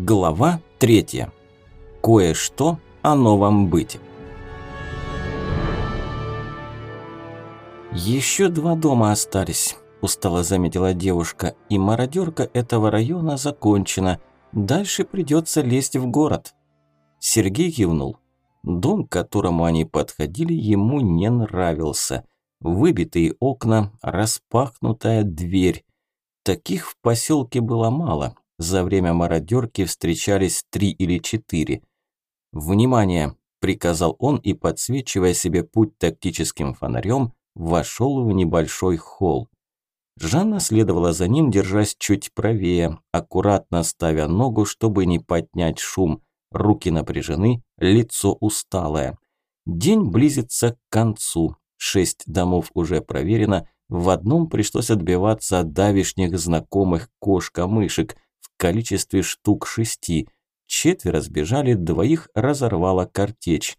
Глава третья. Кое-что о новом быте. Еще два дома остались, устало заметила девушка, и мародерка этого района закончена. Дальше придется лезть в город. Сергей кивнул. Дом, к которому они подходили, ему не нравился. Выбитые окна, распахнутая дверь. Таких в поселке было мало. За время мародерки встречались три или четыре. «Внимание!» – приказал он и, подсвечивая себе путь тактическим фонарем, вошел в небольшой холл. Жанна следовала за ним, держась чуть правее, аккуратно ставя ногу, чтобы не поднять шум. Руки напряжены, лицо усталое. День близится к концу. Шесть домов уже проверено. В одном пришлось отбиваться от давишних знакомых кошка-мышек количестве штук шести. Четверо сбежали, двоих разорвала картечь.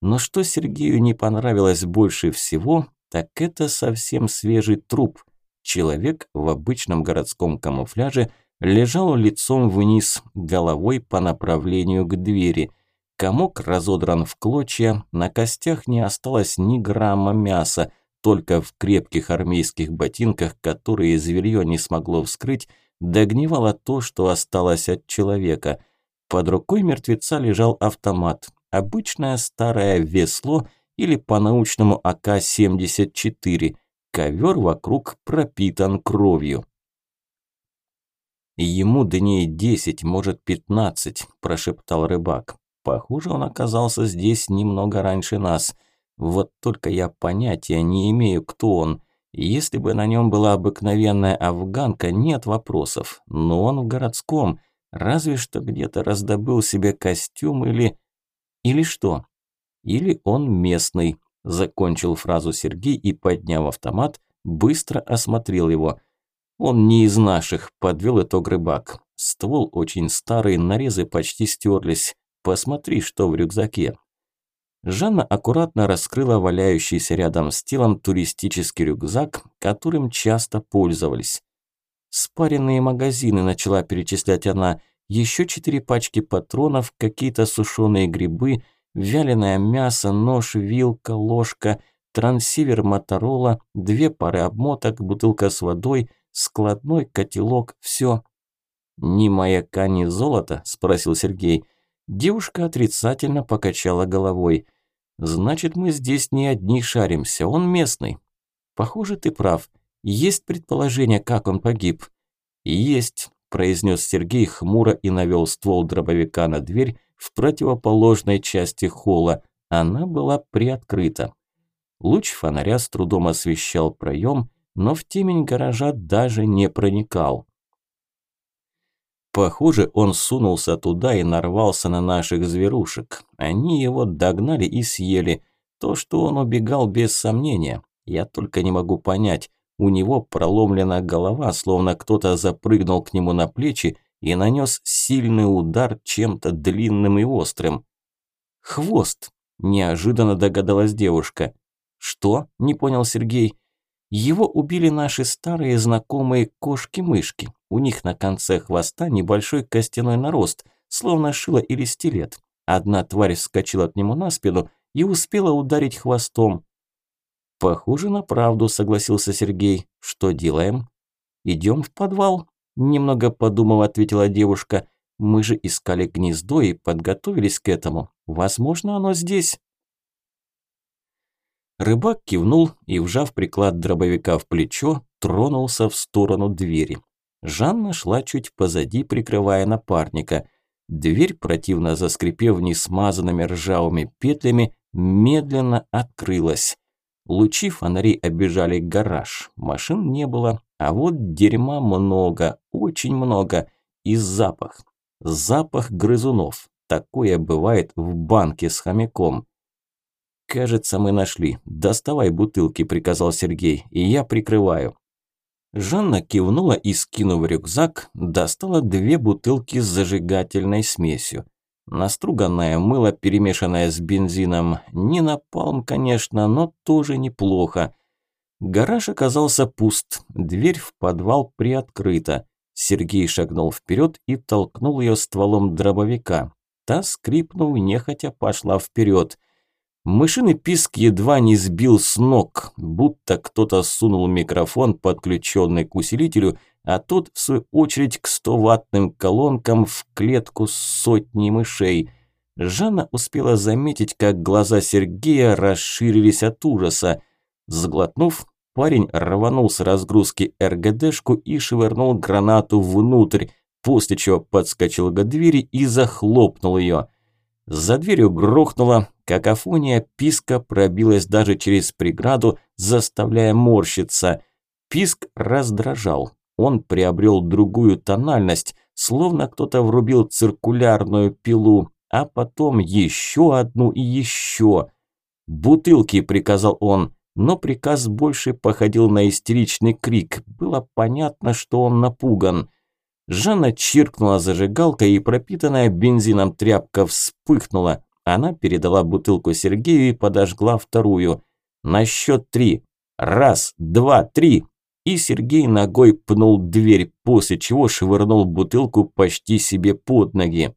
Но что Сергею не понравилось больше всего, так это совсем свежий труп. Человек в обычном городском камуфляже лежал лицом вниз, головой по направлению к двери. Комок разодран в клочья, на костях не осталось ни грамма мяса, только в крепких армейских ботинках, которые зверье не смогло вскрыть, догнивало то, что осталось от человека. Под рукой мертвеца лежал автомат, обычное старое весло – или по-научному АК-74. Ковер вокруг пропитан кровью. «Ему дней десять, может пятнадцать», – прошептал рыбак. «Похоже, он оказался здесь немного раньше нас. Вот только я понятия не имею, кто он. Если бы на нем была обыкновенная афганка, нет вопросов. Но он в городском, разве что где-то раздобыл себе костюм или... Или что? Или он местный, закончил фразу Сергей и, подняв автомат, быстро осмотрел его. Он не из наших, подвел итог рыбак. Ствол очень старый, нарезы почти стерлись. Посмотри, что в рюкзаке. Жанна аккуратно раскрыла валяющийся рядом с телом туристический рюкзак, которым часто пользовались. Спаренные магазины начала перечислять она. Еще четыре пачки патронов, какие-то сушеные грибы, вяленое мясо, нож, вилка, ложка, трансивер Моторола, две пары обмоток, бутылка с водой, складной котелок, все. «Ни маяка, ни золота?» – спросил Сергей. Девушка отрицательно покачала головой. «Значит, мы здесь не одни шаримся, он местный». «Похоже, ты прав. Есть предположение, как он погиб?» «Есть», – произнес Сергей хмуро и навел ствол дробовика на дверь, в противоположной части холла. Она была приоткрыта. Луч фонаря с трудом освещал проем, но в темень гаража даже не проникал. Похоже, он сунулся туда и нарвался на наших зверушек. Они его догнали и съели. То, что он убегал без сомнения. Я только не могу понять. У него проломлена голова, словно кто-то запрыгнул к нему на плечи и нанес сильный удар чем-то длинным и острым. «Хвост!» – неожиданно догадалась девушка. «Что?» – не понял Сергей. «Его убили наши старые знакомые кошки-мышки. У них на конце хвоста небольшой костяной нарост, словно шило или стилет. Одна тварь вскочила к нему на спину и успела ударить хвостом. «Похоже на правду», – согласился Сергей. «Что делаем?» «Идем в подвал», Немного подумав, ответила девушка. Мы же искали гнездо и подготовились к этому. Возможно, оно здесь. Рыбак кивнул и, вжав приклад дробовика в плечо, тронулся в сторону двери. Жанна шла чуть позади, прикрывая напарника. Дверь, противно заскрипев несмазанными ржавыми петлями, медленно открылась. Лучи фонарей обижали гараж. Машин не было, а вот дерьма много, очень много. И запах. Запах грызунов. Такое бывает в банке с хомяком. «Кажется, мы нашли. Доставай бутылки», – приказал Сергей, – «и я прикрываю». Жанна кивнула и, скинув рюкзак, достала две бутылки с зажигательной смесью. Наструганное мыло, перемешанное с бензином, не напалм, конечно, но тоже неплохо. Гараж оказался пуст, дверь в подвал приоткрыта. Сергей шагнул вперед и толкнул ее стволом дробовика. Та, скрипнув, нехотя пошла вперед. Мышиный писк едва не сбил с ног, будто кто-то сунул микрофон, подключенный к усилителю, а тот, в свою очередь, к 100-ваттным колонкам в клетку с сотней мышей. Жанна успела заметить, как глаза Сергея расширились от ужаса. Сглотнув, парень рванул с разгрузки РГДшку и швырнул гранату внутрь, после чего подскочил к двери и захлопнул ее. За дверью грохнуло, какофония писка пробилась даже через преграду, заставляя морщиться. Писк раздражал, он приобрел другую тональность, словно кто-то врубил циркулярную пилу, а потом еще одну и еще. «Бутылки!» – приказал он, но приказ больше походил на истеричный крик. Было понятно, что он напуган. Жанна чиркнула зажигалкой, и пропитанная бензином тряпка вспыхнула. Она передала бутылку Сергею и подожгла вторую. На счет три. Раз, два, три. И Сергей ногой пнул дверь, после чего швырнул бутылку почти себе под ноги.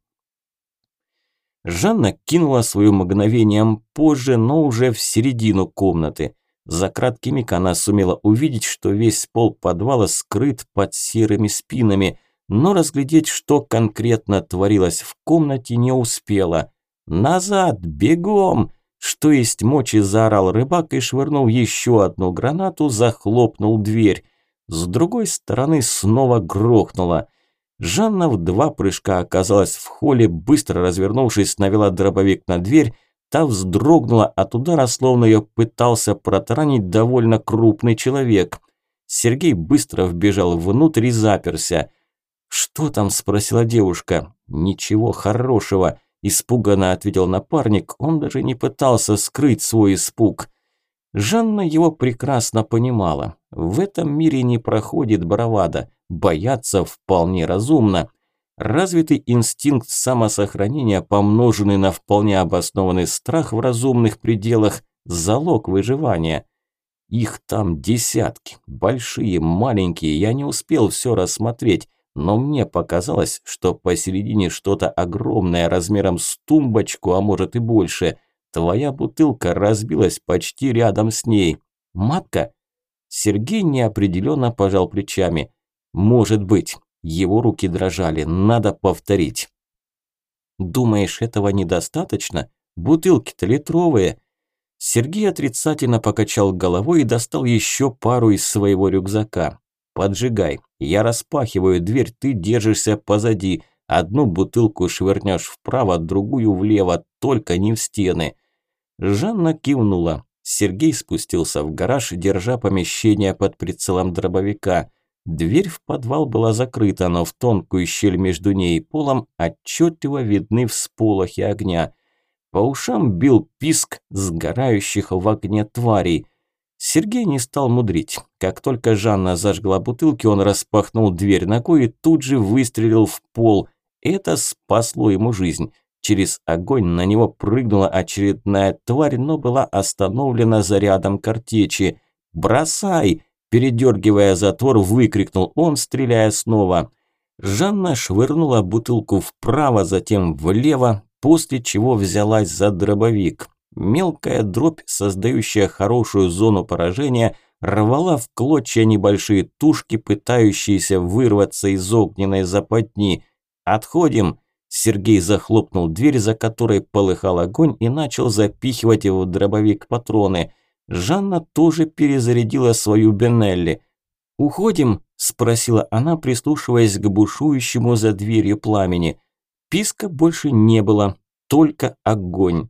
Жанна кинула свою мгновением позже, но уже в середину комнаты. За краткий миг она сумела увидеть, что весь пол подвала скрыт под серыми спинами, но разглядеть, что конкретно творилось в комнате, не успела. «Назад! Бегом!» Что есть мочи, заорал рыбак и, швырнув еще одну гранату, захлопнул дверь. С другой стороны снова грохнуло. Жанна в два прыжка оказалась в холле, быстро развернувшись, навела дробовик на дверь. Та вздрогнула от удара, словно ее пытался протаранить довольно крупный человек. Сергей быстро вбежал внутрь и заперся. «Что там?» – спросила девушка. «Ничего хорошего», – испуганно ответил напарник. Он даже не пытался скрыть свой испуг. Жанна его прекрасно понимала. В этом мире не проходит бравада. Бояться вполне разумно. Развитый инстинкт самосохранения, помноженный на вполне обоснованный страх в разумных пределах – залог выживания. Их там десятки, большие, маленькие, я не успел все рассмотреть, но мне показалось, что посередине что-то огромное размером с тумбочку, а может и больше. Твоя бутылка разбилась почти рядом с ней. Матка? Сергей неопределенно пожал плечами. Может быть. Его руки дрожали. Надо повторить. Думаешь, этого недостаточно? Бутылки-то литровые. Сергей отрицательно покачал головой и достал еще пару из своего рюкзака. «Поджигай. Я распахиваю дверь, ты держишься позади. Одну бутылку швырнешь вправо, другую влево, только не в стены». Жанна кивнула. Сергей спустился в гараж, держа помещение под прицелом дробовика. Дверь в подвал была закрыта, но в тонкую щель между ней и полом отчетливо видны всполохи огня. По ушам бил писк сгорающих в огне тварей – Сергей не стал мудрить. Как только Жанна зажгла бутылки, он распахнул дверь ногой и тут же выстрелил в пол. Это спасло ему жизнь. Через огонь на него прыгнула очередная тварь, но была остановлена зарядом картечи. «Бросай!» – передергивая затвор, выкрикнул он, стреляя снова. Жанна швырнула бутылку вправо, затем влево, после чего взялась за дробовик. Мелкая дробь, создающая хорошую зону поражения, рвала в клочья небольшие тушки, пытающиеся вырваться из огненной западни. «Отходим!» Сергей захлопнул дверь, за которой полыхал огонь, и начал запихивать его в дробовик патроны. Жанна тоже перезарядила свою Бенелли. «Уходим?» – спросила она, прислушиваясь к бушующему за дверью пламени. Писка больше не было, только огонь.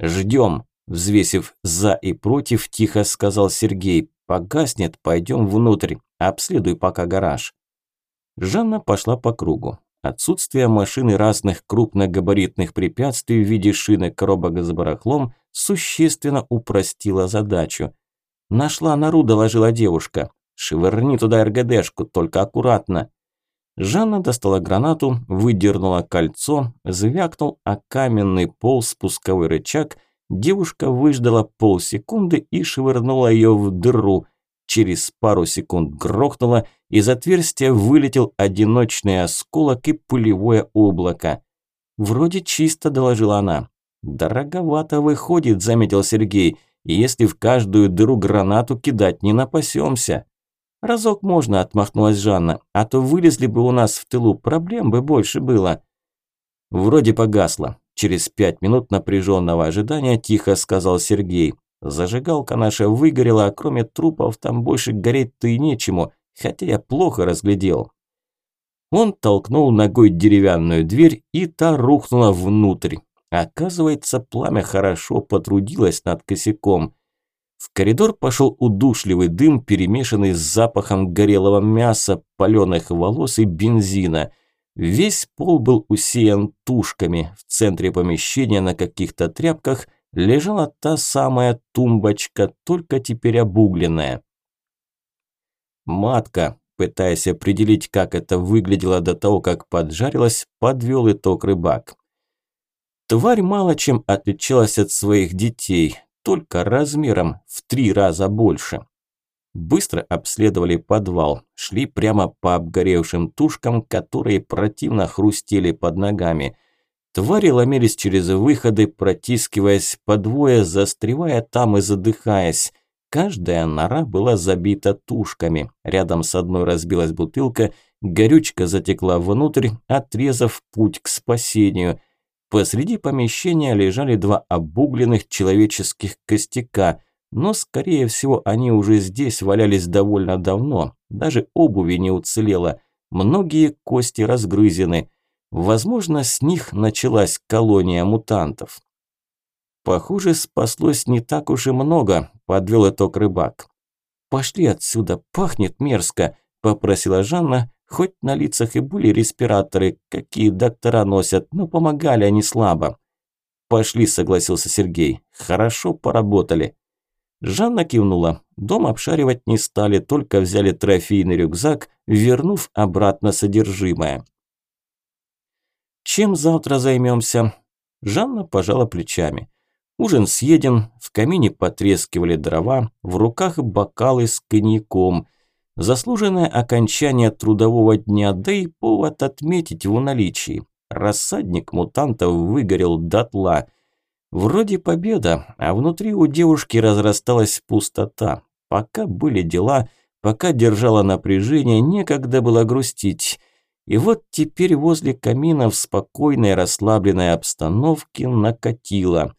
«Ждем», – взвесив «за» и «против», тихо сказал Сергей. «Погаснет, пойдем внутрь. Обследуй пока гараж». Жанна пошла по кругу. Отсутствие машины разных крупногабаритных препятствий в виде шины коробок с барахлом существенно упростило задачу. «Нашла нору», – доложила девушка. «Швырни туда РГДшку, только аккуратно». Жанна достала гранату, выдернула кольцо, звякнул о каменный пол спусковой рычаг. Девушка выждала полсекунды и швырнула ее в дыру. через пару секунд грохнуло, из отверстия вылетел одиночный осколок и пылевое облако. «Вроде чисто», – доложила она. «Дороговато выходит», – заметил Сергей, – «если в каждую дыру гранату кидать не напасемся». «Разок можно», – отмахнулась Жанна, – «а то вылезли бы у нас в тылу, проблем бы больше было». Вроде погасло. Через пять минут напряженного ожидания тихо сказал Сергей. Зажигалка наша выгорела, а кроме трупов там больше гореть-то и нечему, хотя я плохо разглядел. Он толкнул ногой деревянную дверь, и та рухнула внутрь. Оказывается, пламя хорошо потрудилось над косяком. В коридор пошел удушливый дым, перемешанный с запахом горелого мяса, паленых волос и бензина. Весь пол был усеян тушками. В центре помещения на каких-то тряпках лежала та самая тумбочка, только теперь обугленная. Матка, пытаясь определить, как это выглядело до того, как поджарилась, подвел итог рыбак. Тварь мало чем отличалась от своих детей, только размером в три раза больше. Быстро обследовали подвал, шли прямо по обгоревшим тушкам, которые противно хрустели под ногами. Твари ломились через выходы, протискиваясь по двое, застревая там и задыхаясь. Каждая нора была забита тушками. Рядом с одной разбилась бутылка, горючка затекла внутрь, отрезав путь к спасению. Посреди помещения лежали два обугленных человеческих костяка – но, скорее всего, они уже здесь валялись довольно давно. Даже обуви не уцелело. Многие кости разгрызены. Возможно, с них началась колония мутантов. Похоже, спаслось не так уж и много, подвел итог рыбак. Пошли отсюда, пахнет мерзко, попросила Жанна, хоть на лицах и были респираторы, какие доктора носят, но помогали они слабо. Пошли, согласился Сергей. Хорошо поработали. Жанна кивнула. Дом обшаривать не стали, только взяли трофейный рюкзак, вернув обратно содержимое. «Чем завтра займемся?» Жанна пожала плечами. Ужин съеден, в камине потрескивали дрова, в руках бокалы с коньяком. Заслуженное окончание трудового дня, да и повод отметить в наличии. Рассадник мутантов выгорел дотла – Вроде победа, а внутри у девушки разрасталась пустота. Пока были дела, пока держала напряжение, некогда было грустить. И вот теперь возле камина в спокойной расслабленной обстановке накатило.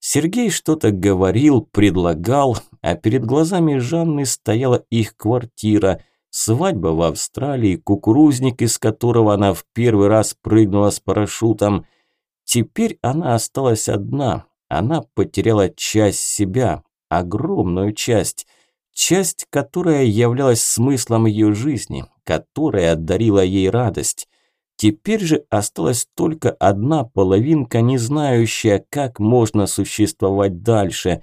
Сергей что-то говорил, предлагал, а перед глазами Жанны стояла их квартира, свадьба в Австралии, кукурузник, из которого она в первый раз прыгнула с парашютом – Теперь она осталась одна. Она потеряла часть себя, огромную часть. Часть, которая являлась смыслом ее жизни, которая дарила ей радость. Теперь же осталась только одна половинка, не знающая, как можно существовать дальше.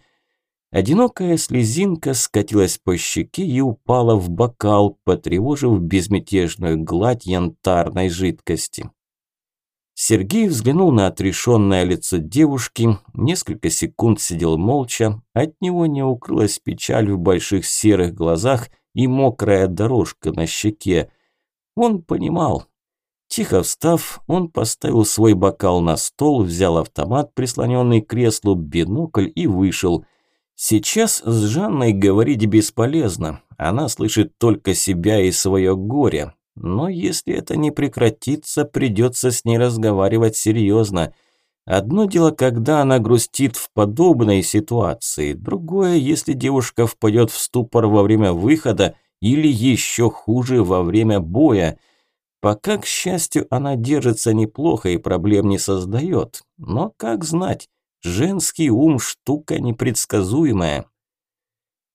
Одинокая слезинка скатилась по щеке и упала в бокал, потревожив безмятежную гладь янтарной жидкости. Сергей взглянул на отрешенное лицо девушки, несколько секунд сидел молча, от него не укрылась печаль в больших серых глазах и мокрая дорожка на щеке. Он понимал. Тихо встав, он поставил свой бокал на стол, взял автомат, прислоненный к креслу, бинокль и вышел. Сейчас с Жанной говорить бесполезно, она слышит только себя и свое горе, но если это не прекратится, придется с ней разговаривать серьезно. Одно дело, когда она грустит в подобной ситуации, другое, если девушка впадет в ступор во время выхода или еще хуже во время боя. Пока, к счастью, она держится неплохо и проблем не создает. Но как знать, женский ум штука непредсказуемая.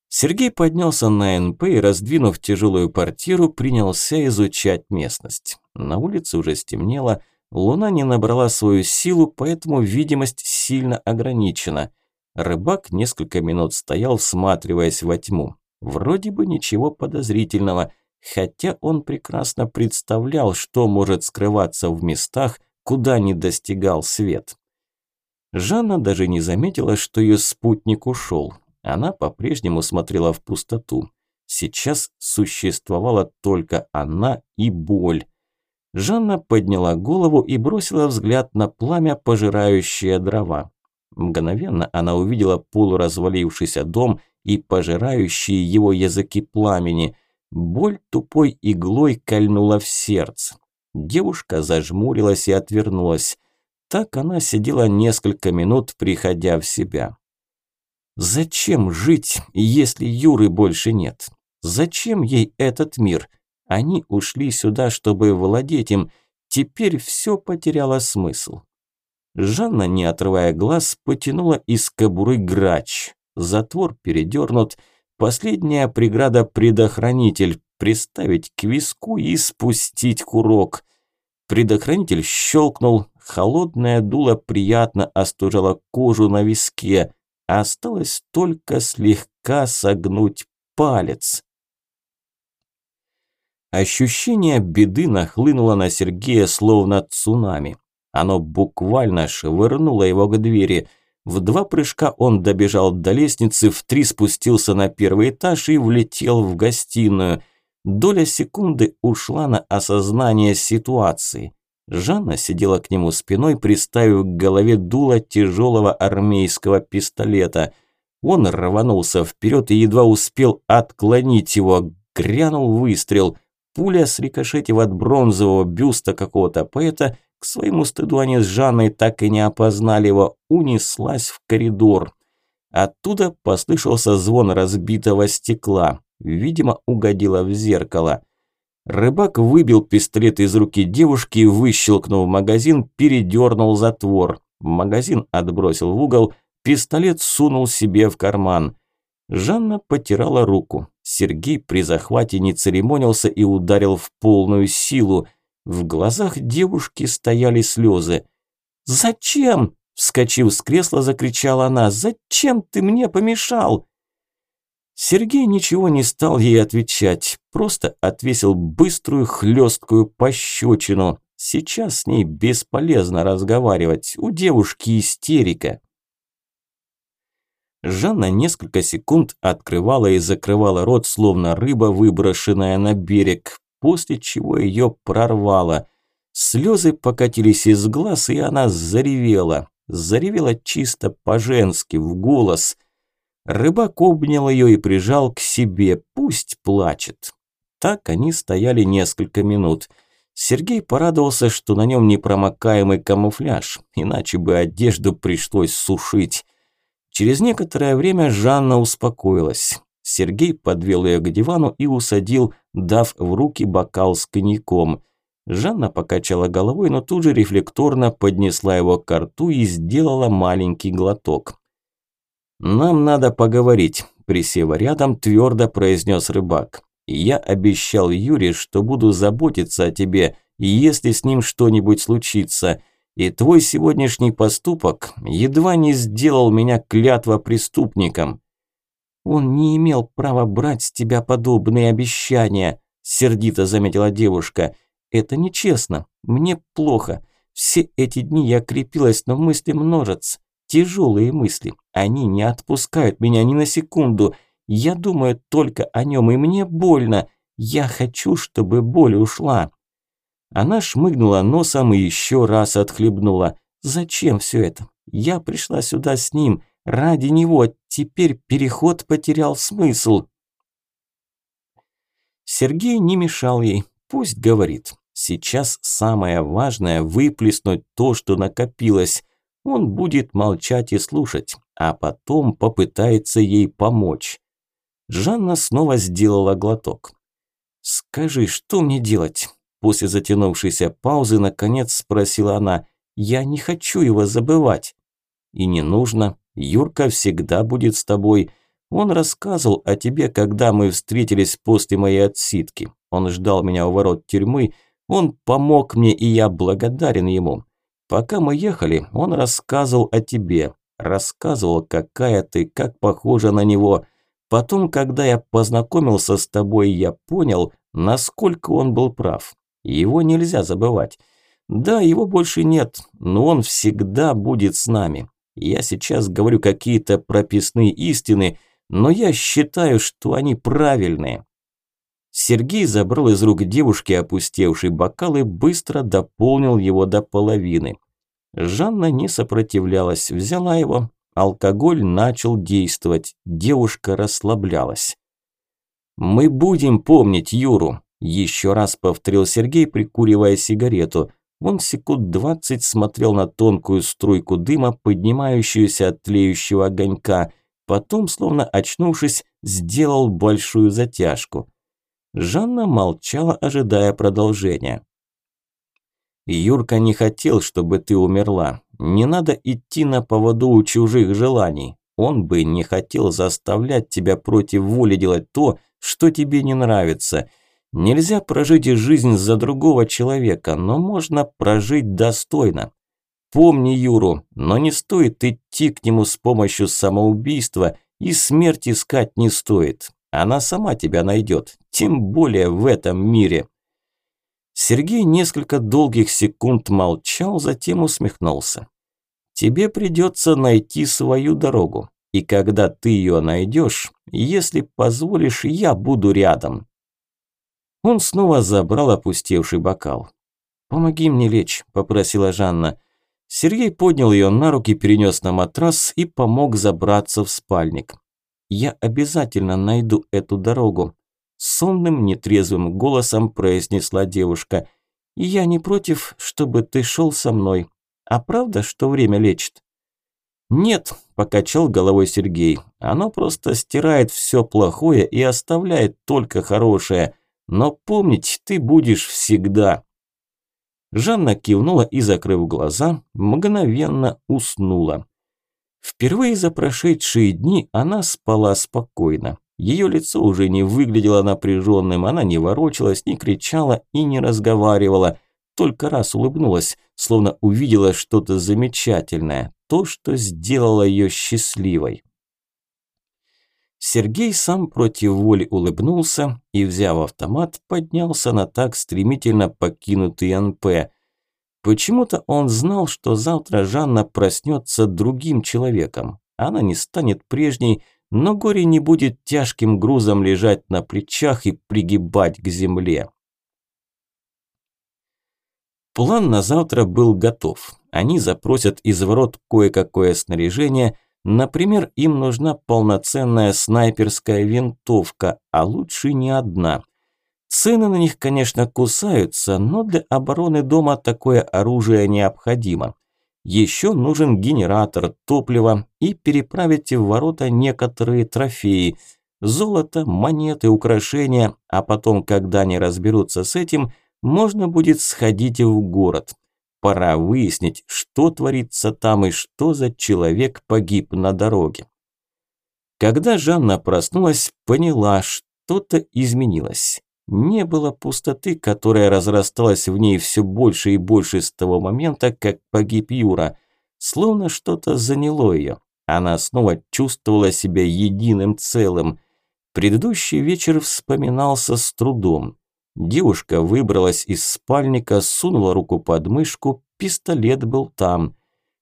Сергей поднялся на НП и, раздвинув тяжелую портиру, принялся изучать местность. На улице уже стемнело, луна не набрала свою силу, поэтому видимость сильно ограничена. Рыбак несколько минут стоял, всматриваясь во тьму. Вроде бы ничего подозрительного, хотя он прекрасно представлял, что может скрываться в местах, куда не достигал свет. Жанна даже не заметила, что ее спутник ушел. Она по-прежнему смотрела в пустоту. Сейчас существовала только она и боль. Жанна подняла голову и бросила взгляд на пламя, пожирающее дрова. Мгновенно она увидела полуразвалившийся дом и пожирающие его языки пламени. Боль тупой иглой кольнула в сердце. Девушка зажмурилась и отвернулась. Так она сидела несколько минут, приходя в себя. Зачем жить, если Юры больше нет? Зачем ей этот мир? Они ушли сюда, чтобы владеть им. Теперь все потеряло смысл. Жанна, не отрывая глаз, потянула из кобуры грач. Затвор передернут. Последняя преграда – предохранитель. Приставить к виску и спустить курок. Предохранитель щелкнул. Холодное дуло приятно остужало кожу на виске. Осталось только слегка согнуть палец. Ощущение беды нахлынуло на Сергея словно цунами. Оно буквально швырнуло его к двери. В два прыжка он добежал до лестницы, в три спустился на первый этаж и влетел в гостиную. Доля секунды ушла на осознание ситуации. Жанна сидела к нему спиной, приставив к голове дуло тяжелого армейского пистолета. Он рванулся вперед и едва успел отклонить его. Грянул выстрел. Пуля, срикошетив от бронзового бюста какого-то поэта, к своему стыду они с Жанной так и не опознали его, унеслась в коридор. Оттуда послышался звон разбитого стекла. Видимо, угодила в зеркало. Рыбак выбил пистолет из руки девушки и, выщелкнув магазин, передернул затвор. Магазин отбросил в угол, пистолет сунул себе в карман. Жанна потирала руку. Сергей при захвате не церемонился и ударил в полную силу. В глазах девушки стояли слезы. «Зачем?» – вскочив с кресла, закричала она. «Зачем ты мне помешал?» Сергей ничего не стал ей отвечать, просто отвесил быструю хлесткую пощечину. Сейчас с ней бесполезно разговаривать, у девушки истерика. Жанна несколько секунд открывала и закрывала рот, словно рыба, выброшенная на берег, после чего ее прорвало. Слезы покатились из глаз, и она заревела. Заревела чисто по-женски, в голос. Рыбак обнял ее и прижал к себе, пусть плачет. Так они стояли несколько минут. Сергей порадовался, что на нем непромокаемый камуфляж, иначе бы одежду пришлось сушить. Через некоторое время Жанна успокоилась. Сергей подвел ее к дивану и усадил, дав в руки бокал с коньяком. Жанна покачала головой, но тут же рефлекторно поднесла его к рту и сделала маленький глоток. «Нам надо поговорить», – присев рядом, твердо произнес рыбак. «Я обещал Юре, что буду заботиться о тебе, если с ним что-нибудь случится. И твой сегодняшний поступок едва не сделал меня клятва преступником. Он не имел права брать с тебя подобные обещания, сердито заметила девушка. Это нечестно. Мне плохо. Все эти дни я крепилась, но мысли множатся. Тяжелые мысли. Они не отпускают меня ни на секунду. Я думаю только о нем, и мне больно. Я хочу, чтобы боль ушла. Она шмыгнула носом и еще раз отхлебнула. «Зачем все это? Я пришла сюда с ним, ради него. Теперь переход потерял смысл». Сергей не мешал ей. Пусть говорит. Сейчас самое важное – выплеснуть то, что накопилось. Он будет молчать и слушать, а потом попытается ей помочь. Жанна снова сделала глоток. «Скажи, что мне делать? После затянувшейся паузы, наконец спросила она. «Я не хочу его забывать». «И не нужно. Юрка всегда будет с тобой. Он рассказывал о тебе, когда мы встретились после моей отсидки. Он ждал меня у ворот тюрьмы. Он помог мне, и я благодарен ему. Пока мы ехали, он рассказывал о тебе. Рассказывал, какая ты, как похожа на него. Потом, когда я познакомился с тобой, я понял, насколько он был прав. Его нельзя забывать. Да, его больше нет, но он всегда будет с нами. Я сейчас говорю какие-то прописные истины, но я считаю, что они правильные. Сергей забрал из рук девушки опустевший бокал и быстро дополнил его до половины. Жанна не сопротивлялась, взяла его. Алкоголь начал действовать, девушка расслаблялась. «Мы будем помнить Юру», – еще раз повторил Сергей, прикуривая сигарету. Он секунд двадцать смотрел на тонкую струйку дыма, поднимающуюся от тлеющего огонька, потом, словно очнувшись, сделал большую затяжку. Жанна молчала, ожидая продолжения. «Юрка не хотел, чтобы ты умерла. Не надо идти на поводу у чужих желаний. Он бы не хотел заставлять тебя против воли делать то, что тебе не нравится. Нельзя прожить жизнь за другого человека, но можно прожить достойно. Помни Юру, но не стоит идти к нему с помощью самоубийства, и смерть искать не стоит. Она сама тебя найдет, тем более в этом мире. Сергей несколько долгих секунд молчал, затем усмехнулся. Тебе придется найти свою дорогу, и когда ты ее найдешь, если позволишь, я буду рядом. Он снова забрал опустевший бокал. «Помоги мне лечь», – попросила Жанна. Сергей поднял ее на руки, перенес на матрас и помог забраться в спальник. Я обязательно найду эту дорогу», – сонным, нетрезвым голосом произнесла девушка. «Я не против, чтобы ты шел со мной. А правда, что время лечит?» «Нет», – покачал головой Сергей. «Оно просто стирает все плохое и оставляет только хорошее. Но помнить ты будешь всегда». Жанна кивнула и, закрыв глаза, мгновенно уснула. Впервые за прошедшие дни она спала спокойно. Ее лицо уже не выглядело напряженным, она не ворочалась, не кричала и не разговаривала, только раз улыбнулась, словно увидела что-то замечательное, то, что сделало ее счастливой. Сергей сам против воли улыбнулся и, взяв автомат, поднялся на так стремительно покинутый НП. Почему-то он знал, что завтра Жанна проснется другим человеком. Она не станет прежней, но горе не будет тяжким грузом лежать на плечах и пригибать к земле. План на завтра был готов. Они запросят из ворот кое-какое снаряжение. Например, им нужна полноценная снайперская винтовка, а лучше не одна – Цены на них, конечно, кусаются, но для обороны дома такое оружие необходимо. Еще нужен генератор, топливо и переправить в ворота некоторые трофеи. Золото, монеты, украшения, а потом, когда они разберутся с этим, можно будет сходить в город. Пора выяснить, что творится там и что за человек погиб на дороге. Когда Жанна проснулась, поняла, что-то изменилось. Не было пустоты, которая разрасталась в ней все больше и больше с того момента, как погиб Юра. Словно что-то заняло ее. Она снова чувствовала себя единым целым. Предыдущий вечер вспоминался с трудом. Девушка выбралась из спальника, сунула руку под мышку, пистолет был там.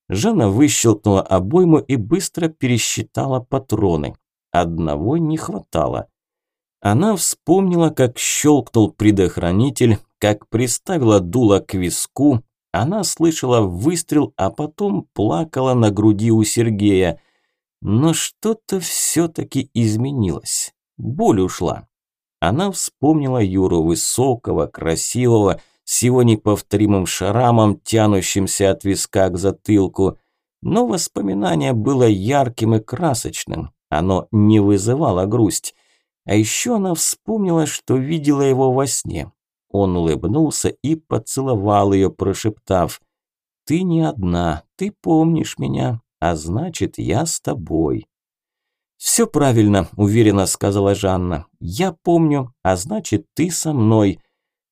Жанна выщелкнула обойму и быстро пересчитала патроны. Одного не хватало. Она вспомнила, как щелкнул предохранитель, как приставила дуло к виску. Она слышала выстрел, а потом плакала на груди у Сергея. Но что-то все-таки изменилось. Боль ушла. Она вспомнила Юру высокого, красивого, с его неповторимым шрамом, тянущимся от виска к затылку. Но воспоминание было ярким и красочным. Оно не вызывало грусть. А еще она вспомнила, что видела его во сне. Он улыбнулся и поцеловал ее, прошептав «Ты не одна, ты помнишь меня, а значит, я с тобой». «Все правильно», – уверенно сказала Жанна. «Я помню, а значит, ты со мной».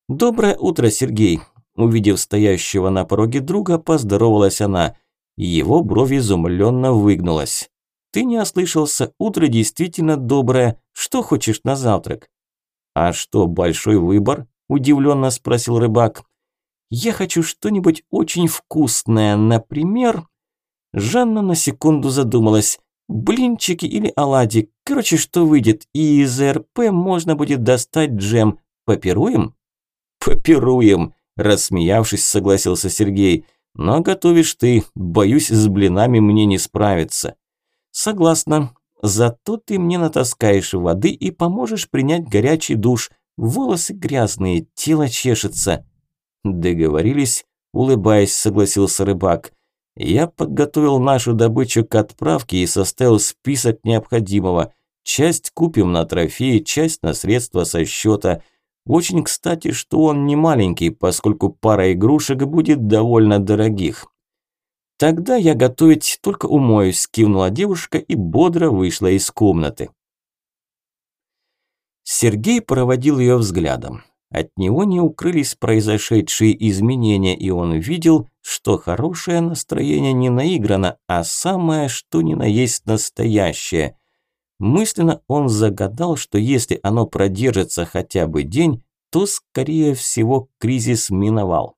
«Доброе утро, Сергей». Увидев стоящего на пороге друга, поздоровалась она. Его бровь изумленно выгнулась. Ты не ослышался, утро действительно доброе. Что хочешь на завтрак? А что, большой выбор? Удивленно спросил рыбак. Я хочу что-нибудь очень вкусное, например... Жанна на секунду задумалась. Блинчики или оладьи. Короче, что выйдет. И из РП можно будет достать джем. Попируем? Попируем, рассмеявшись, согласился Сергей. Но готовишь ты. Боюсь, с блинами мне не справиться. Согласна. Зато ты мне натаскаешь воды и поможешь принять горячий душ. Волосы грязные, тело чешется. Договорились, улыбаясь, согласился рыбак. Я подготовил нашу добычу к отправке и составил список необходимого. Часть купим на трофеи, часть на средства со счета. Очень кстати, что он не маленький, поскольку пара игрушек будет довольно дорогих. Тогда я готовить только умоюсь, кивнула девушка и бодро вышла из комнаты. Сергей проводил ее взглядом. От него не укрылись произошедшие изменения, и он видел, что хорошее настроение не наиграно, а самое, что ни на есть настоящее. Мысленно он загадал, что если оно продержится хотя бы день, то, скорее всего, кризис миновал.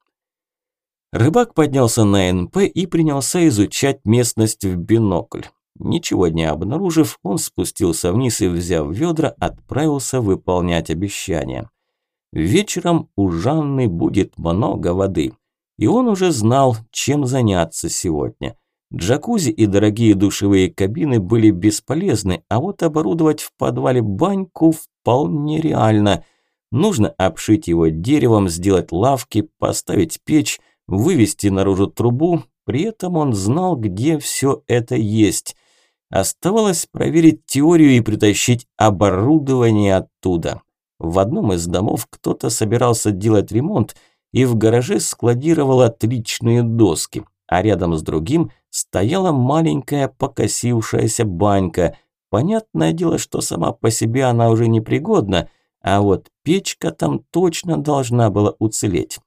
Рыбак поднялся на НП и принялся изучать местность в бинокль. Ничего не обнаружив, он спустился вниз и, взяв ведра, отправился выполнять обещание. Вечером у Жанны будет много воды. И он уже знал, чем заняться сегодня. Джакузи и дорогие душевые кабины были бесполезны, а вот оборудовать в подвале баньку вполне реально. Нужно обшить его деревом, сделать лавки, поставить печь, вывести наружу трубу. При этом он знал, где все это есть. Оставалось проверить теорию и притащить оборудование оттуда. В одном из домов кто-то собирался делать ремонт и в гараже складировал отличные доски, а рядом с другим стояла маленькая покосившаяся банька. Понятное дело, что сама по себе она уже непригодна, а вот печка там точно должна была уцелеть.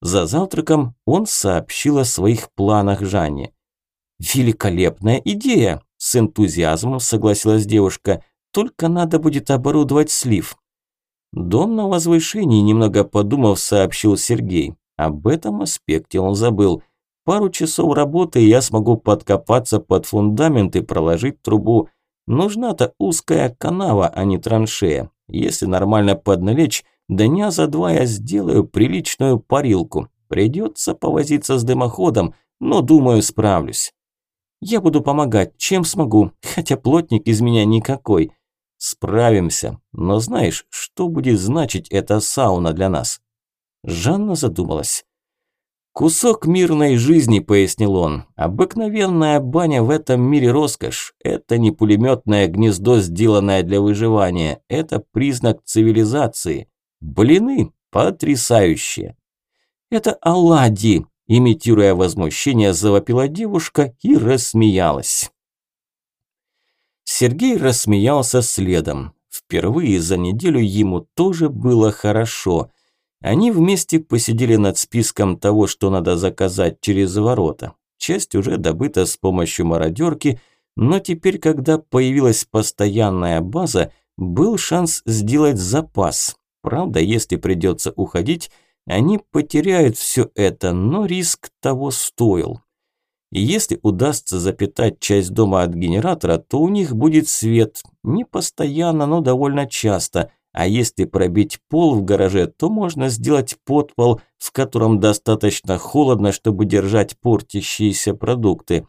За завтраком он сообщил о своих планах Жанне. «Великолепная идея!» – с энтузиазмом согласилась девушка. «Только надо будет оборудовать слив. «Дом на возвышении», немного подумав, сообщил Сергей. Об этом аспекте он забыл. Пару часов работы, и я смогу подкопаться под фундамент и проложить трубу. Нужна-то узкая канава, а не траншея. Если нормально подналечь, дня за два я сделаю приличную парилку. Придется повозиться с дымоходом, но, думаю, справлюсь. Я буду помогать, чем смогу, хотя плотник из меня никакой. Справимся. Но знаешь, что будет значить эта сауна для нас? Жанна задумалась. «Кусок мирной жизни», – пояснил он. «Обыкновенная баня в этом мире роскошь. Это не пулеметное гнездо, сделанное для выживания. Это признак цивилизации. Блины потрясающие». «Это оладьи», – имитируя возмущение, завопила девушка и рассмеялась. Сергей рассмеялся следом. Впервые за неделю ему тоже было хорошо. Они вместе посидели над списком того, что надо заказать через ворота. Часть уже добыта с помощью мародерки, но теперь, когда появилась постоянная база, был шанс сделать запас. Правда, если придется уходить, они потеряют все это, но риск того стоил. И если удастся запитать часть дома от генератора, то у них будет свет. Не постоянно, но довольно часто. А если пробить пол в гараже, то можно сделать подпол, в котором достаточно холодно, чтобы держать портящиеся продукты.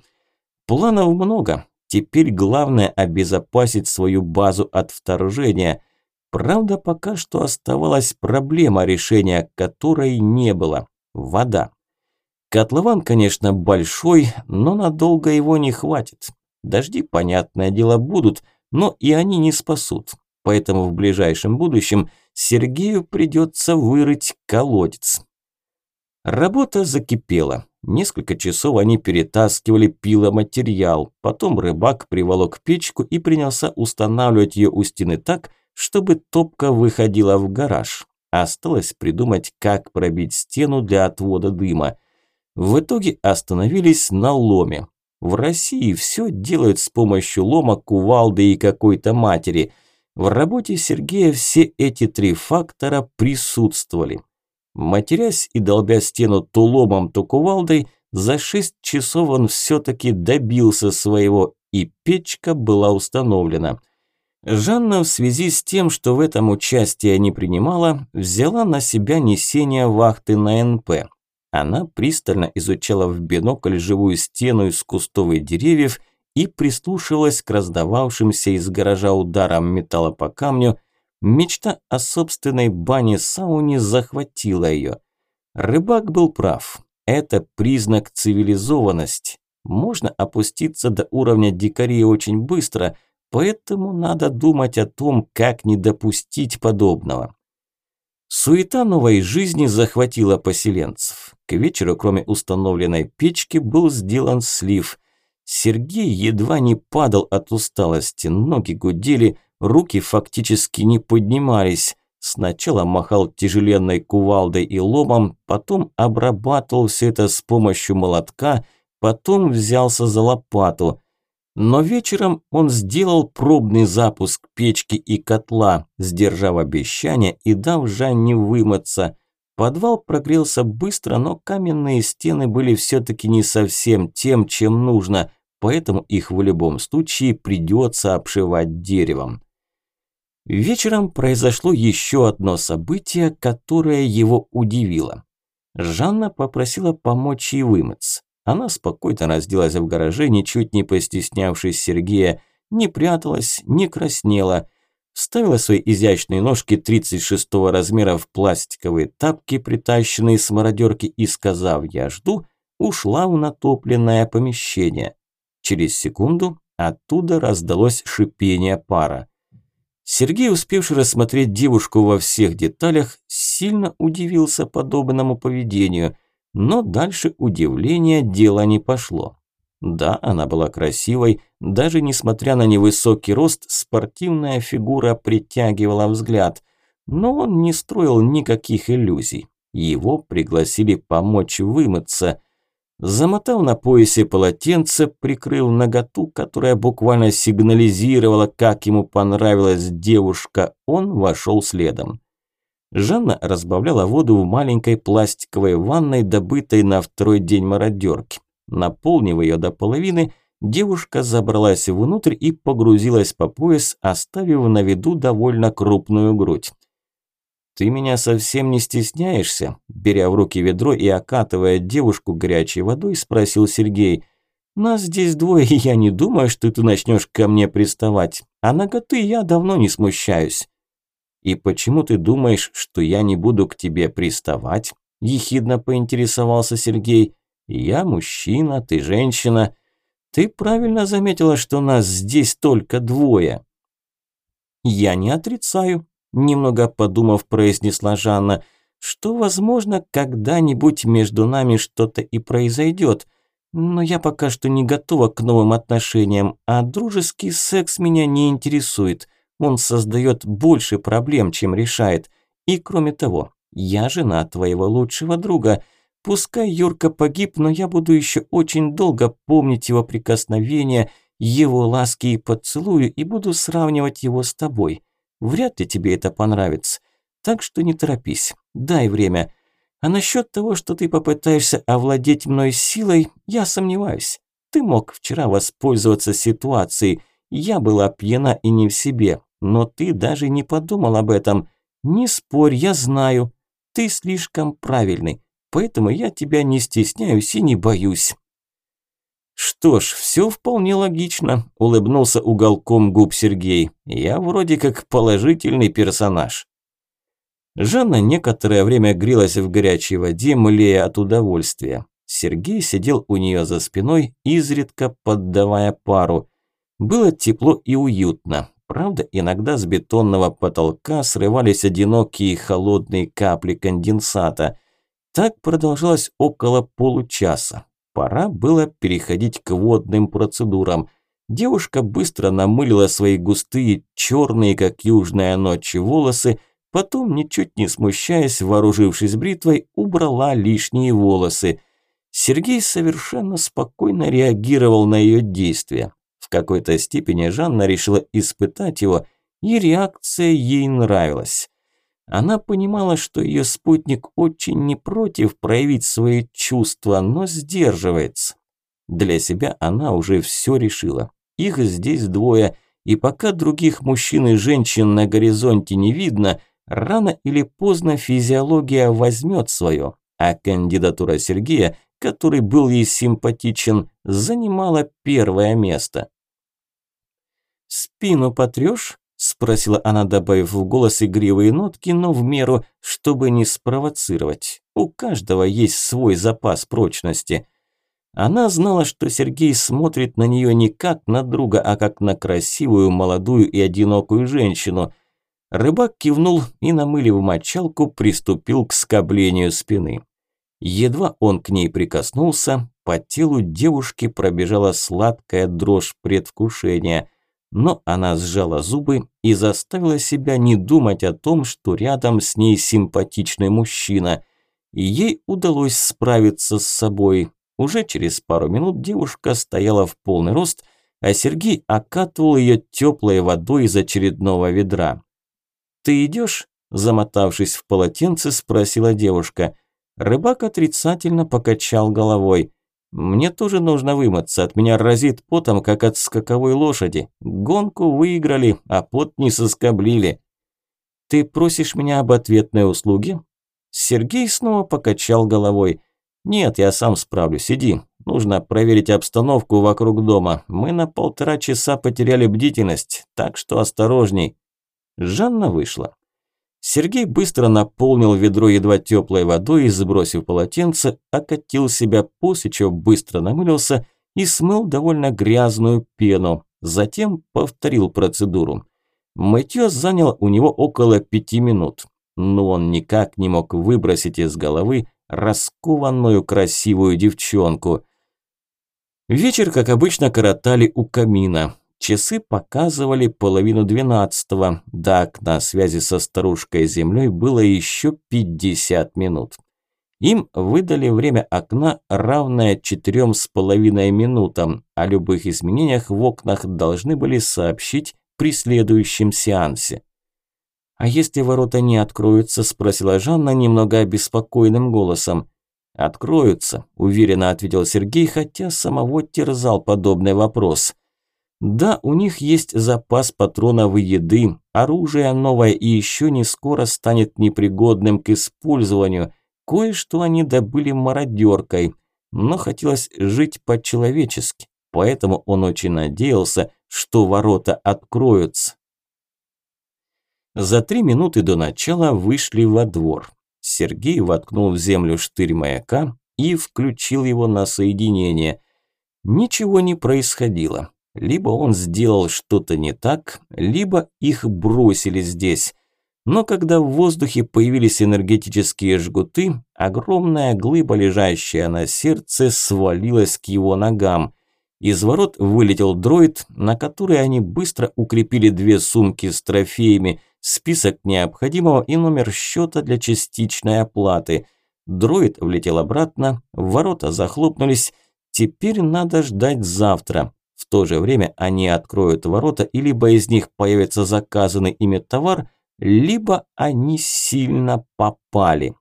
Планов много. Теперь главное обезопасить свою базу от вторжения. Правда, пока что оставалась проблема, решения которой не было. Вода. Котлован, конечно, большой, но надолго его не хватит. Дожди, понятное дело, будут, но и они не спасут. Поэтому в ближайшем будущем Сергею придется вырыть колодец. Работа закипела. Несколько часов они перетаскивали пиломатериал. Потом рыбак приволок печку и принялся устанавливать ее у стены так, чтобы топка выходила в гараж. Осталось придумать, как пробить стену для отвода дыма. В итоге остановились на ломе. В России все делают с помощью лома, кувалды и какой-то матери. В работе Сергея все эти три фактора присутствовали. Матерясь и долбя стену то ломом, то кувалдой, за шесть часов он все-таки добился своего и печка была установлена. Жанна в связи с тем, что в этом участие не принимала, взяла на себя несение вахты на НП. Она пристально изучала в бинокль живую стену из кустов и деревьев и прислушивалась к раздававшимся из гаража ударам металла по камню. Мечта о собственной бане-сауне захватила ее. Рыбак был прав. Это признак цивилизованности. Можно опуститься до уровня дикарей очень быстро, поэтому надо думать о том, как не допустить подобного. Суета новой жизни захватила поселенцев. К вечеру, кроме установленной печки, был сделан слив. Сергей едва не падал от усталости, ноги гудели, руки фактически не поднимались. Сначала махал тяжеленной кувалдой и ломом, потом обрабатывал все это с помощью молотка, потом взялся за лопату. Но вечером он сделал пробный запуск печки и котла, сдержав обещание и дав Жанне вымыться. Подвал прогрелся быстро, но каменные стены были все-таки не совсем тем, чем нужно, поэтому их в любом случае придется обшивать деревом. Вечером произошло еще одно событие, которое его удивило. Жанна попросила помочь ей вымыться. Она спокойно разделась в гараже, ничуть не постеснявшись Сергея, не пряталась, не краснела. Вставила свои изящные ножки 36 размера в пластиковые тапки, притащенные с мародерки, и, сказав «я жду», ушла в натопленное помещение. Через секунду оттуда раздалось шипение пара. Сергей, успевший рассмотреть девушку во всех деталях, сильно удивился подобному поведению, но дальше удивления дело не пошло. Да, она была красивой, даже несмотря на невысокий рост, спортивная фигура притягивала взгляд, но он не строил никаких иллюзий. Его пригласили помочь вымыться – Замотал на поясе полотенце, прикрыл наготу, которая буквально сигнализировала, как ему понравилась девушка, он вошел следом. Жанна разбавляла воду в маленькой пластиковой ванной, добытой на второй день мародерки. Наполнив ее до половины, девушка забралась внутрь и погрузилась по пояс, оставив на виду довольно крупную грудь. «Ты меня совсем не стесняешься?» Беря в руки ведро и окатывая девушку горячей водой, спросил Сергей. «Нас здесь двое, и я не думаю, что ты начнешь ко мне приставать. А наготы я давно не смущаюсь». «И почему ты думаешь, что я не буду к тебе приставать?» Ехидно поинтересовался Сергей. «Я мужчина, ты женщина. Ты правильно заметила, что нас здесь только двое». «Я не отрицаю», немного подумав, произнесла Жанна, что, возможно, когда-нибудь между нами что-то и произойдет. Но я пока что не готова к новым отношениям, а дружеский секс меня не интересует. Он создает больше проблем, чем решает. И кроме того, я жена твоего лучшего друга. Пускай Юрка погиб, но я буду еще очень долго помнить его прикосновения, его ласки и поцелуи и буду сравнивать его с тобой. Вряд ли тебе это понравится. Так что не торопись, дай время. А насчет того, что ты попытаешься овладеть мной силой, я сомневаюсь. Ты мог вчера воспользоваться ситуацией. Я была пьяна и не в себе, но ты даже не подумал об этом. Не спорь, я знаю. Ты слишком правильный, поэтому я тебя не стесняюсь и не боюсь. «Что ж, все вполне логично», – улыбнулся уголком губ Сергей. «Я вроде как положительный персонаж». Жанна некоторое время грелась в горячей воде, млея от удовольствия. Сергей сидел у нее за спиной, изредка поддавая пару. Было тепло и уютно. Правда, иногда с бетонного потолка срывались одинокие холодные капли конденсата. Так продолжалось около получаса. Пора было переходить к водным процедурам. Девушка быстро намылила свои густые, черные, как южная ночь, волосы, потом, ничуть не смущаясь, вооружившись бритвой, убрала лишние волосы. Сергей совершенно спокойно реагировал на ее действия. Какой-то степени Жанна решила испытать его, и реакция ей нравилась. Она понимала, что ее спутник очень не против проявить свои чувства, но сдерживается. Для себя она уже все решила. Их здесь двое, и пока других мужчин и женщин на горизонте не видно, рано или поздно физиология возьмет свое, а кандидатура Сергея, который был ей симпатичен, занимала первое место. «Спину потрёшь?» – спросила она, добавив в голос игривые нотки, но в меру, чтобы не спровоцировать. У каждого есть свой запас прочности. Она знала, что Сергей смотрит на нее не как на друга, а как на красивую, молодую и одинокую женщину. Рыбак кивнул и, намылив мочалку, приступил к скоблению спины. Едва он к ней прикоснулся, по телу девушки пробежала сладкая дрожь предвкушения. Но она сжала зубы и заставила себя не думать о том, что рядом с ней симпатичный мужчина. И ей удалось справиться с собой. Уже через пару минут девушка стояла в полный рост, а Сергей окатывал ее теплой водой из очередного ведра. «Ты идешь?» – замотавшись в полотенце, спросила девушка. Рыбак отрицательно покачал головой. «Мне тоже нужно вымыться, от меня разит потом, как от скаковой лошади. Гонку выиграли, а пот не соскоблили». «Ты просишь меня об ответной услуге?» Сергей снова покачал головой. «Нет, я сам справлюсь, иди. Нужно проверить обстановку вокруг дома. Мы на полтора часа потеряли бдительность, так что осторожней». Жанна вышла. Сергей быстро наполнил ведро едва теплой водой и, сбросив полотенце, окатил себя, после чего быстро намылился и смыл довольно грязную пену. Затем повторил процедуру. Мытье заняло у него около пяти минут, но он никак не мог выбросить из головы раскованную красивую девчонку. Вечер, как обычно, коротали у камина. Часы показывали половину двенадцатого, до окна связи со старушкой Землей было еще 50 минут. Им выдали время окна, равное четырем с половиной минутам, о любых изменениях в окнах должны были сообщить при следующем сеансе. «А если ворота не откроются?» – спросила Жанна немного обеспокоенным голосом. «Откроются», – уверенно ответил Сергей, хотя самого терзал подобный вопрос – да, у них есть запас патронов и еды, оружие новое и еще не скоро станет непригодным к использованию. Кое-что они добыли мародеркой, но хотелось жить по-человечески, поэтому он очень надеялся, что ворота откроются. За три минуты до начала вышли во двор. Сергей воткнул в землю штырь маяка и включил его на соединение. Ничего не происходило. Либо он сделал что-то не так, либо их бросили здесь. Но когда в воздухе появились энергетические жгуты, огромная глыба, лежащая на сердце, свалилась к его ногам. Из ворот вылетел дроид, на который они быстро укрепили две сумки с трофеями, список необходимого и номер счета для частичной оплаты. Дроид влетел обратно, ворота захлопнулись. Теперь надо ждать завтра. В то же время они откроют ворота, и либо из них появится заказанный ими товар, либо они сильно попали.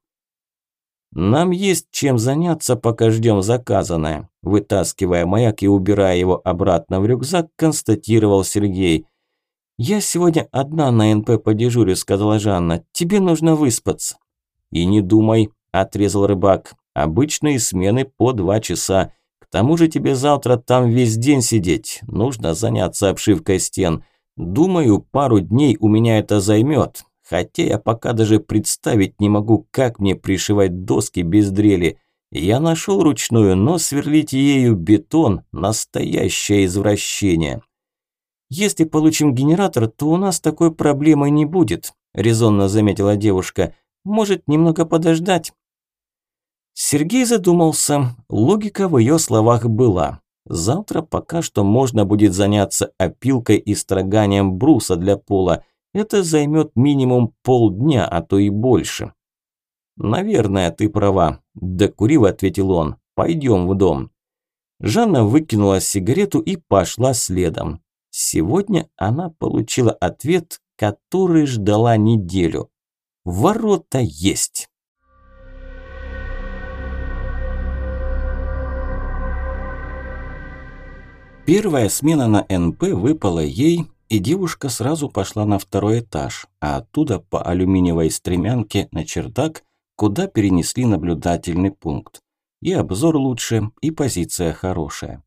«Нам есть чем заняться, пока ждем заказанное», вытаскивая маяк и убирая его обратно в рюкзак, констатировал Сергей. «Я сегодня одна на НП по дежурю», – сказала Жанна. «Тебе нужно выспаться». «И не думай», – отрезал рыбак. «Обычные смены по два часа тому же тебе завтра там весь день сидеть. Нужно заняться обшивкой стен. Думаю, пару дней у меня это займет. Хотя я пока даже представить не могу, как мне пришивать доски без дрели. Я нашел ручную, но сверлить ею бетон – настоящее извращение. Если получим генератор, то у нас такой проблемы не будет, резонно заметила девушка. Может, немного подождать? Сергей задумался. Логика в ее словах была. Завтра пока что можно будет заняться опилкой и строганием бруса для пола. Это займет минимум полдня, а то и больше. «Наверное, ты права», – докурив, ответил он. «Пойдем в дом». Жанна выкинула сигарету и пошла следом. Сегодня она получила ответ, который ждала неделю. Ворота есть. Первая смена на НП выпала ей, и девушка сразу пошла на второй этаж, а оттуда по алюминиевой стремянке на чердак, куда перенесли наблюдательный пункт. И обзор лучше, и позиция хорошая.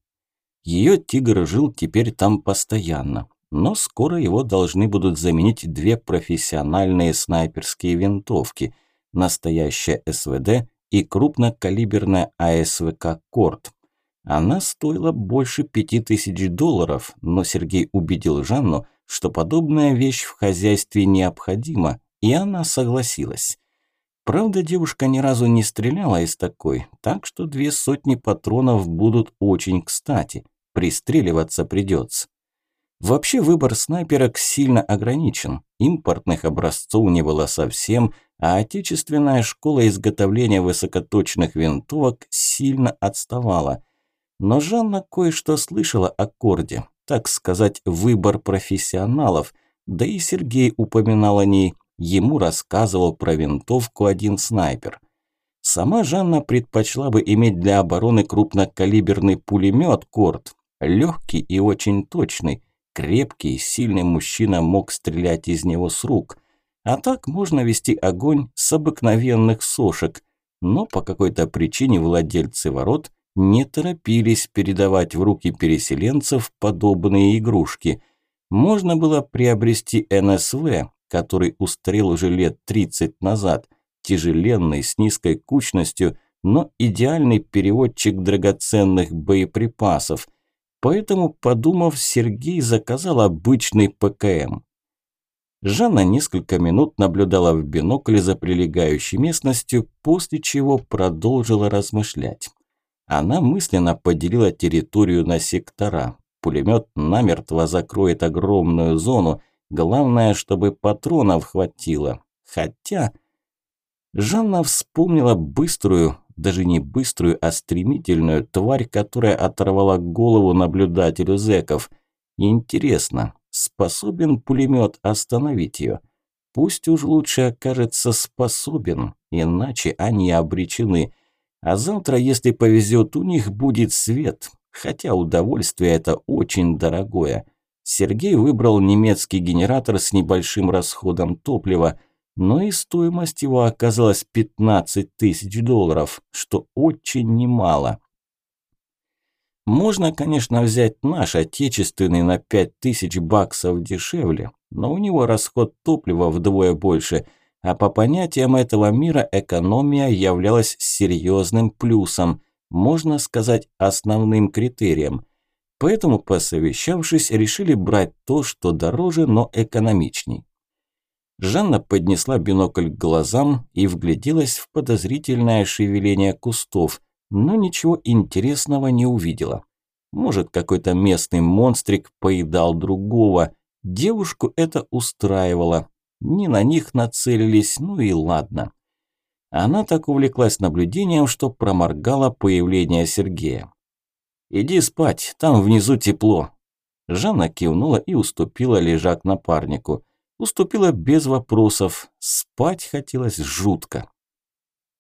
Ее тигр жил теперь там постоянно, но скоро его должны будут заменить две профессиональные снайперские винтовки, настоящая СВД и крупнокалиберная АСВК «Корт». Она стоила больше пяти тысяч долларов, но Сергей убедил Жанну, что подобная вещь в хозяйстве необходима, и она согласилась. Правда, девушка ни разу не стреляла из такой, так что две сотни патронов будут очень кстати. Пристреливаться придется. Вообще выбор снайперок сильно ограничен. Импортных образцов не было совсем, а отечественная школа изготовления высокоточных винтовок сильно отставала. Но Жанна кое-что слышала о корде, так сказать, выбор профессионалов, да и Сергей упоминал о ней, ему рассказывал про винтовку один снайпер. Сама Жанна предпочла бы иметь для обороны крупнокалиберный пулемет «Корд», легкий и очень точный, крепкий, сильный мужчина мог стрелять из него с рук. А так можно вести огонь с обыкновенных сошек, но по какой-то причине владельцы ворот не торопились передавать в руки переселенцев подобные игрушки. Можно было приобрести НСВ, который устарел уже лет 30 назад, тяжеленный, с низкой кучностью, но идеальный переводчик драгоценных боеприпасов. Поэтому, подумав, Сергей заказал обычный ПКМ. Жанна несколько минут наблюдала в бинокле за прилегающей местностью, после чего продолжила размышлять. Она мысленно поделила территорию на сектора. Пулемет намертво закроет огромную зону. Главное, чтобы патронов хватило. Хотя... Жанна вспомнила быструю, даже не быструю, а стремительную тварь, которая оторвала голову наблюдателю зэков. Интересно, способен пулемет остановить ее? Пусть уж лучше окажется способен, иначе они обречены. А завтра, если повезет, у них будет свет, хотя удовольствие это очень дорогое. Сергей выбрал немецкий генератор с небольшим расходом топлива – но и стоимость его оказалась 15 тысяч долларов, что очень немало. Можно, конечно, взять наш отечественный на 5 тысяч баксов дешевле, но у него расход топлива вдвое больше, а по понятиям этого мира экономия являлась серьезным плюсом, можно сказать, основным критерием. Поэтому, посовещавшись, решили брать то, что дороже, но экономичней. Жанна поднесла бинокль к глазам и вгляделась в подозрительное шевеление кустов, но ничего интересного не увидела. Может, какой-то местный монстрик поедал другого. Девушку это устраивало. Не на них нацелились, ну и ладно. Она так увлеклась наблюдением, что проморгала появление Сергея. «Иди спать, там внизу тепло». Жанна кивнула и уступила лежак напарнику уступила без вопросов. Спать хотелось жутко.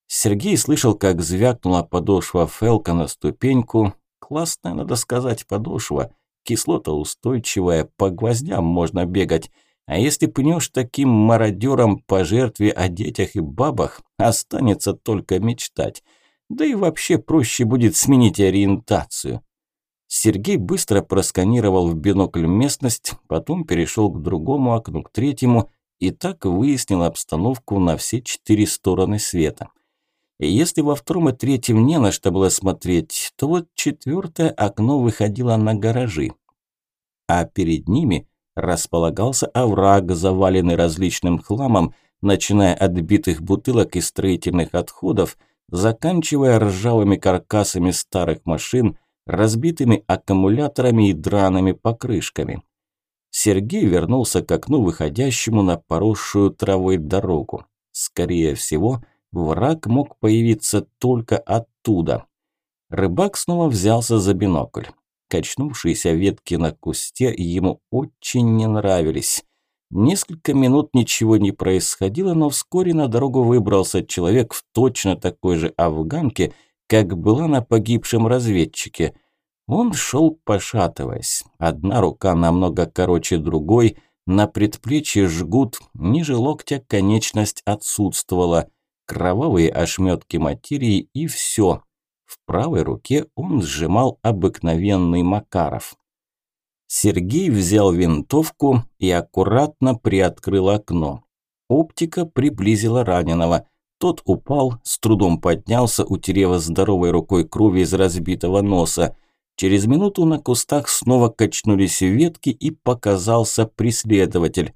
Сергей слышал, как звякнула подошва Фелка на ступеньку. Классная, надо сказать, подошва. Кислота устойчивая, по гвоздям можно бегать. А если пнешь таким мародером по жертве о детях и бабах, останется только мечтать. Да и вообще проще будет сменить ориентацию. Сергей быстро просканировал в бинокль местность, потом перешел к другому окну, к третьему, и так выяснил обстановку на все четыре стороны света. И если во втором и третьем не на что было смотреть, то вот четвертое окно выходило на гаражи. А перед ними располагался овраг, заваленный различным хламом, начиная от битых бутылок и строительных отходов, заканчивая ржавыми каркасами старых машин, разбитыми аккумуляторами и драными покрышками. Сергей вернулся к окну, выходящему на поросшую травой дорогу. Скорее всего, враг мог появиться только оттуда. Рыбак снова взялся за бинокль. Качнувшиеся ветки на кусте ему очень не нравились. Несколько минут ничего не происходило, но вскоре на дорогу выбрался человек в точно такой же афганке, как была на погибшем разведчике. Он шел пошатываясь. Одна рука намного короче другой, на предплечье жгут, ниже локтя конечность отсутствовала, кровавые ошметки материи и все. В правой руке он сжимал обыкновенный Макаров. Сергей взял винтовку и аккуратно приоткрыл окно. Оптика приблизила раненого. Тот упал, с трудом поднялся, утерев здоровой рукой крови из разбитого носа. Через минуту на кустах снова качнулись ветки и показался преследователь.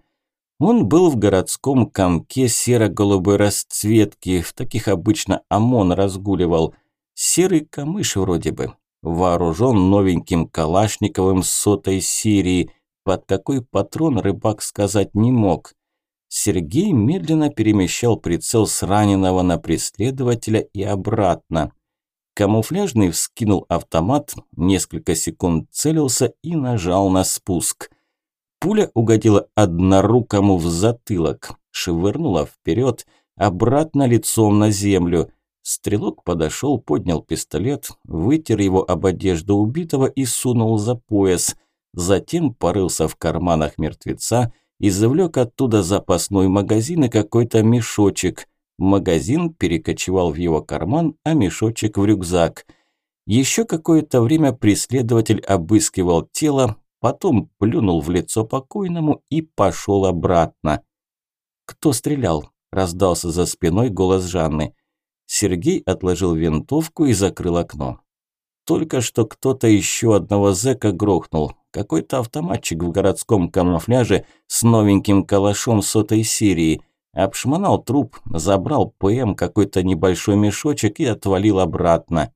Он был в городском комке серо-голубой расцветки, в таких обычно ОМОН разгуливал. Серый камыш вроде бы. Вооружен новеньким Калашниковым сотой серии. Под какой патрон рыбак сказать не мог. Сергей медленно перемещал прицел с раненого на преследователя и обратно. Камуфляжный вскинул автомат, несколько секунд целился и нажал на спуск. Пуля угодила однорукому в затылок, швырнула вперед, обратно лицом на землю. Стрелок подошел, поднял пистолет, вытер его об одежду убитого и сунул за пояс. Затем порылся в карманах мертвеца, извлек оттуда запасной магазин и какой-то мешочек – Магазин перекочевал в его карман, а мешочек в рюкзак. Еще какое-то время преследователь обыскивал тело, потом плюнул в лицо покойному и пошел обратно. «Кто стрелял?» – раздался за спиной голос Жанны. Сергей отложил винтовку и закрыл окно. Только что кто-то еще одного зэка грохнул. Какой-то автоматчик в городском камуфляже с новеньким калашом сотой серии. Обшмонал труп, забрал ПМ, какой-то небольшой мешочек и отвалил обратно.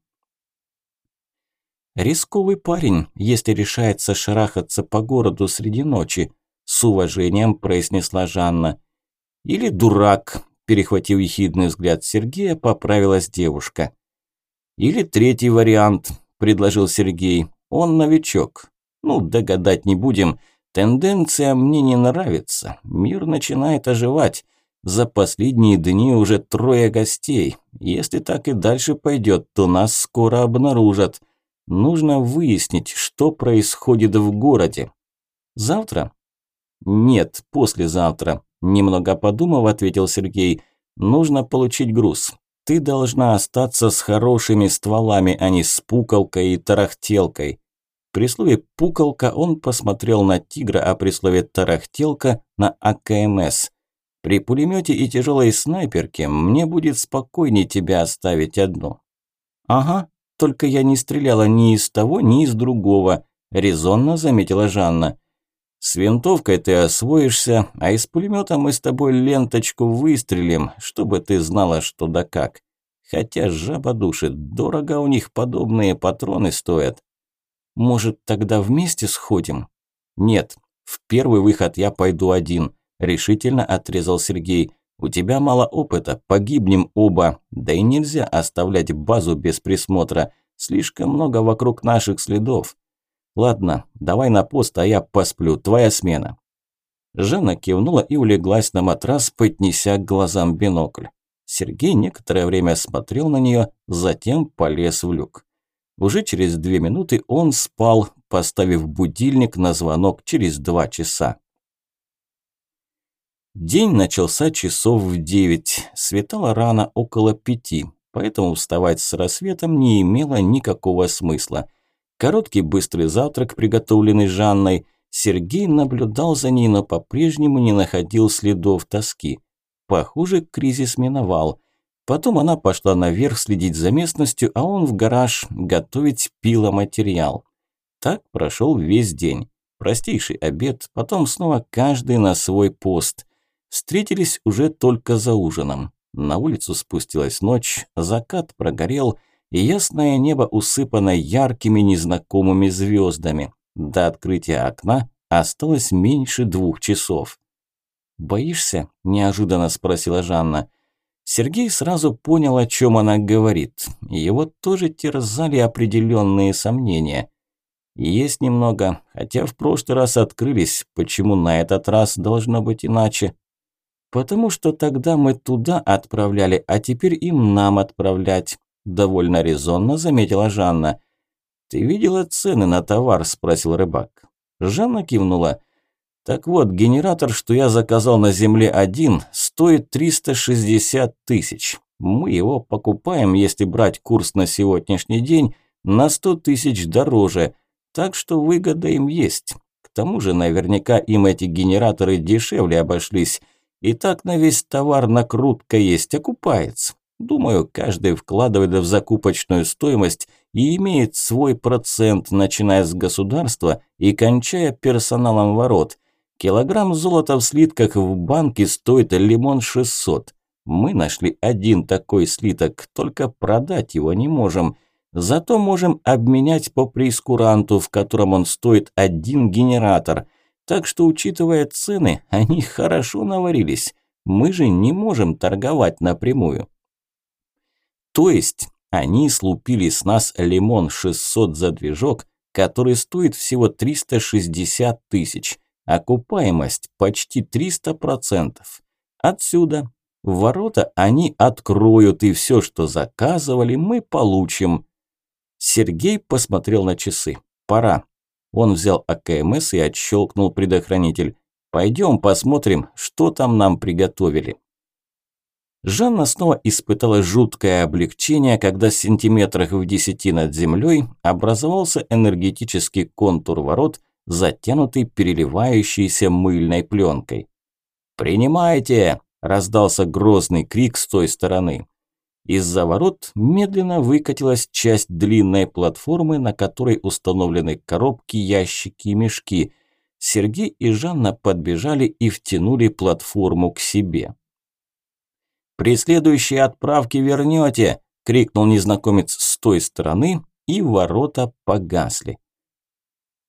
Рисковый парень, если решается шарахаться по городу среди ночи, с уважением произнесла Жанна. Или дурак, перехватив ехидный взгляд Сергея, поправилась девушка. Или третий вариант, предложил Сергей. Он новичок. Ну, догадать не будем. Тенденция мне не нравится. Мир начинает оживать. За последние дни уже трое гостей. Если так и дальше пойдет, то нас скоро обнаружат. Нужно выяснить, что происходит в городе. Завтра? Нет, послезавтра. Немного подумав, ответил Сергей. Нужно получить груз. Ты должна остаться с хорошими стволами, а не с пукалкой и тарахтелкой. При слове «пукалка» он посмотрел на тигра, а при слове «тарахтелка» на АКМС. При пулемете и тяжелой снайперке мне будет спокойнее тебя оставить одну. Ага, только я не стреляла ни из того, ни из другого, резонно заметила Жанна. С винтовкой ты освоишься, а из пулемета мы с тобой ленточку выстрелим, чтобы ты знала, что да как. Хотя жаба душит, дорого у них подобные патроны стоят. Может, тогда вместе сходим? Нет, в первый выход я пойду один решительно отрезал Сергей. У тебя мало опыта, погибнем оба. Да и нельзя оставлять базу без присмотра. Слишком много вокруг наших следов. Ладно, давай на пост, а я посплю. Твоя смена. Жанна кивнула и улеглась на матрас, поднеся к глазам бинокль. Сергей некоторое время смотрел на нее, затем полез в люк. Уже через две минуты он спал, поставив будильник на звонок через два часа. День начался часов в девять, светало рано около пяти, поэтому вставать с рассветом не имело никакого смысла. Короткий быстрый завтрак, приготовленный Жанной, Сергей наблюдал за ней, но по-прежнему не находил следов тоски. Похоже, кризис миновал. Потом она пошла наверх следить за местностью, а он в гараж готовить пиломатериал. Так прошел весь день. Простейший обед, потом снова каждый на свой пост – Встретились уже только за ужином. На улицу спустилась ночь, закат прогорел, и ясное небо усыпано яркими незнакомыми звездами. До открытия окна осталось меньше двух часов. «Боишься?» – неожиданно спросила Жанна. Сергей сразу понял, о чем она говорит. Его тоже терзали определенные сомнения. Есть немного, хотя в прошлый раз открылись, почему на этот раз должно быть иначе. «Потому что тогда мы туда отправляли, а теперь им нам отправлять», – довольно резонно заметила Жанна. «Ты видела цены на товар?» – спросил рыбак. Жанна кивнула. «Так вот, генератор, что я заказал на земле один, стоит 360 тысяч. Мы его покупаем, если брать курс на сегодняшний день, на 100 тысяч дороже, так что выгода им есть. К тому же наверняка им эти генераторы дешевле обошлись. И так на весь товар накрутка есть, окупается. Думаю, каждый вкладывает в закупочную стоимость и имеет свой процент, начиная с государства и кончая персоналом ворот. Килограмм золота в слитках в банке стоит лимон 600. Мы нашли один такой слиток, только продать его не можем. Зато можем обменять по прескуранту, в котором он стоит один генератор. Так что, учитывая цены, они хорошо наварились. Мы же не можем торговать напрямую. То есть, они слупили с нас лимон 600 за движок, который стоит всего 360 тысяч. Окупаемость почти 300%. Отсюда ворота они откроют, и все, что заказывали, мы получим. Сергей посмотрел на часы. Пора. Он взял АКМС и отщелкнул предохранитель. Пойдем посмотрим, что там нам приготовили. Жанна снова испытала жуткое облегчение, когда в сантиметрах в десяти над землей образовался энергетический контур ворот, затянутый переливающейся мыльной пленкой. «Принимайте!» – раздался грозный крик с той стороны. Из-за ворот медленно выкатилась часть длинной платформы, на которой установлены коробки, ящики и мешки. Сергей и Жанна подбежали и втянули платформу к себе. «При следующей отправке вернете!» – крикнул незнакомец с той стороны, и ворота погасли.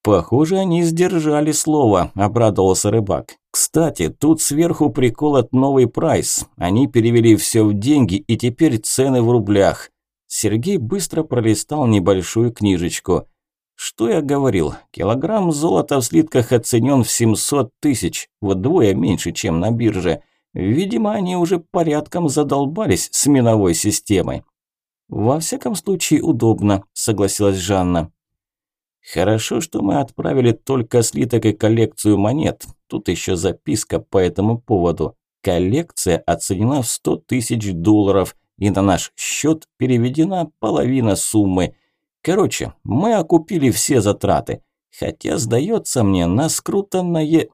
«Похоже, они сдержали слово», – обрадовался рыбак. «Кстати, тут сверху приколот новый прайс. Они перевели все в деньги, и теперь цены в рублях». Сергей быстро пролистал небольшую книжечку. «Что я говорил? Килограмм золота в слитках оценен в 700 тысяч, вдвое меньше, чем на бирже. Видимо, они уже порядком задолбались с миновой системой». «Во всяком случае, удобно», – согласилась Жанна. Хорошо, что мы отправили только слиток и коллекцию монет. Тут еще записка по этому поводу. Коллекция оценена в 100 тысяч долларов, и на наш счет переведена половина суммы. Короче, мы окупили все затраты. Хотя, сдается мне, нас нае...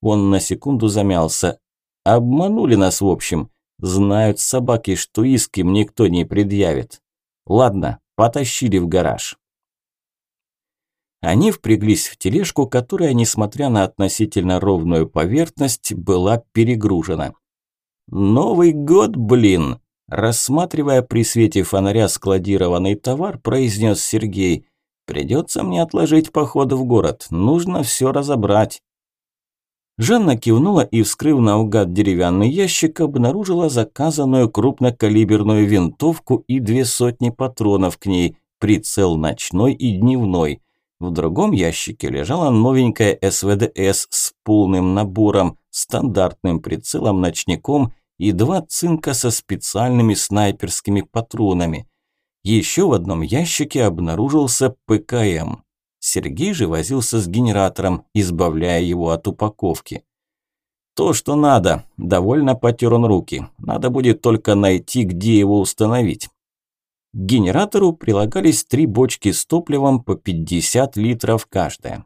Он на секунду замялся. Обманули нас, в общем. Знают собаки, что иск им никто не предъявит. Ладно, потащили в гараж. Они впряглись в тележку, которая, несмотря на относительно ровную поверхность, была перегружена. «Новый год, блин!» Рассматривая при свете фонаря складированный товар, произнес Сергей. «Придется мне отложить поход в город. Нужно все разобрать». Жанна кивнула и, вскрыв наугад деревянный ящик, обнаружила заказанную крупнокалиберную винтовку и две сотни патронов к ней, прицел ночной и дневной. В другом ящике лежала новенькая СВДС с полным набором, стандартным прицелом-ночником и два цинка со специальными снайперскими патронами. Еще в одном ящике обнаружился ПКМ. Сергей же возился с генератором, избавляя его от упаковки. «То, что надо», – довольно потер он руки. «Надо будет только найти, где его установить. К генератору прилагались три бочки с топливом по 50 литров каждая.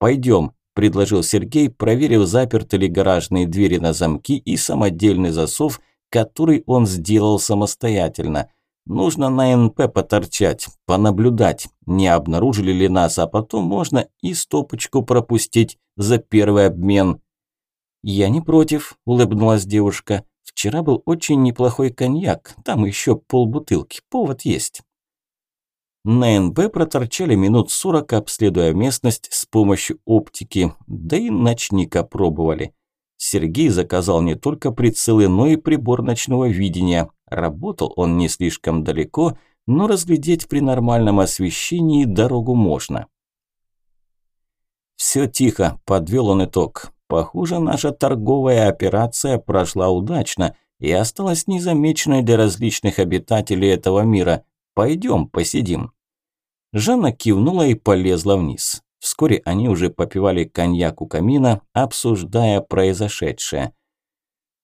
«Пойдем», – предложил Сергей, проверив, заперты ли гаражные двери на замки и самодельный засов, который он сделал самостоятельно. Нужно на НП поторчать, понаблюдать, не обнаружили ли нас, а потом можно и стопочку пропустить за первый обмен. «Я не против», – улыбнулась девушка. Вчера был очень неплохой коньяк, там еще полбутылки, повод есть. На НБ проторчали минут сорок, обследуя местность с помощью оптики, да и ночник опробовали. Сергей заказал не только прицелы, но и прибор ночного видения. Работал он не слишком далеко, но разглядеть при нормальном освещении дорогу можно. «Все тихо», – подвел он итог. Похоже, наша торговая операция прошла удачно и осталась незамеченной для различных обитателей этого мира. Пойдем посидим. Жанна кивнула и полезла вниз. Вскоре они уже попивали коньяк у камина, обсуждая произошедшее.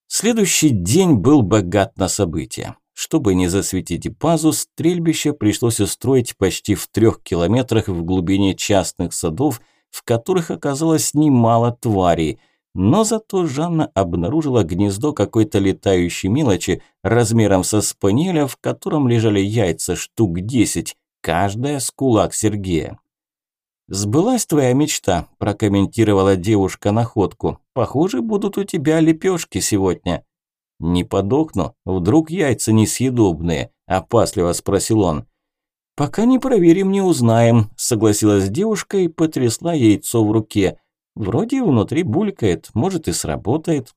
Следующий день был богат на события. Чтобы не засветить базу, стрельбище пришлось устроить почти в трех километрах в глубине частных садов, в которых оказалось немало тварей. Но зато Жанна обнаружила гнездо какой-то летающей мелочи размером со спаниеля, в котором лежали яйца штук десять, каждая с кулак Сергея. «Сбылась твоя мечта», – прокомментировала девушка находку. «Похоже, будут у тебя лепешки сегодня». «Не подохну? Вдруг яйца несъедобные?» – опасливо спросил он. «Пока не проверим, не узнаем», – согласилась девушка и потрясла яйцо в руке. «Вроде внутри булькает, может и сработает».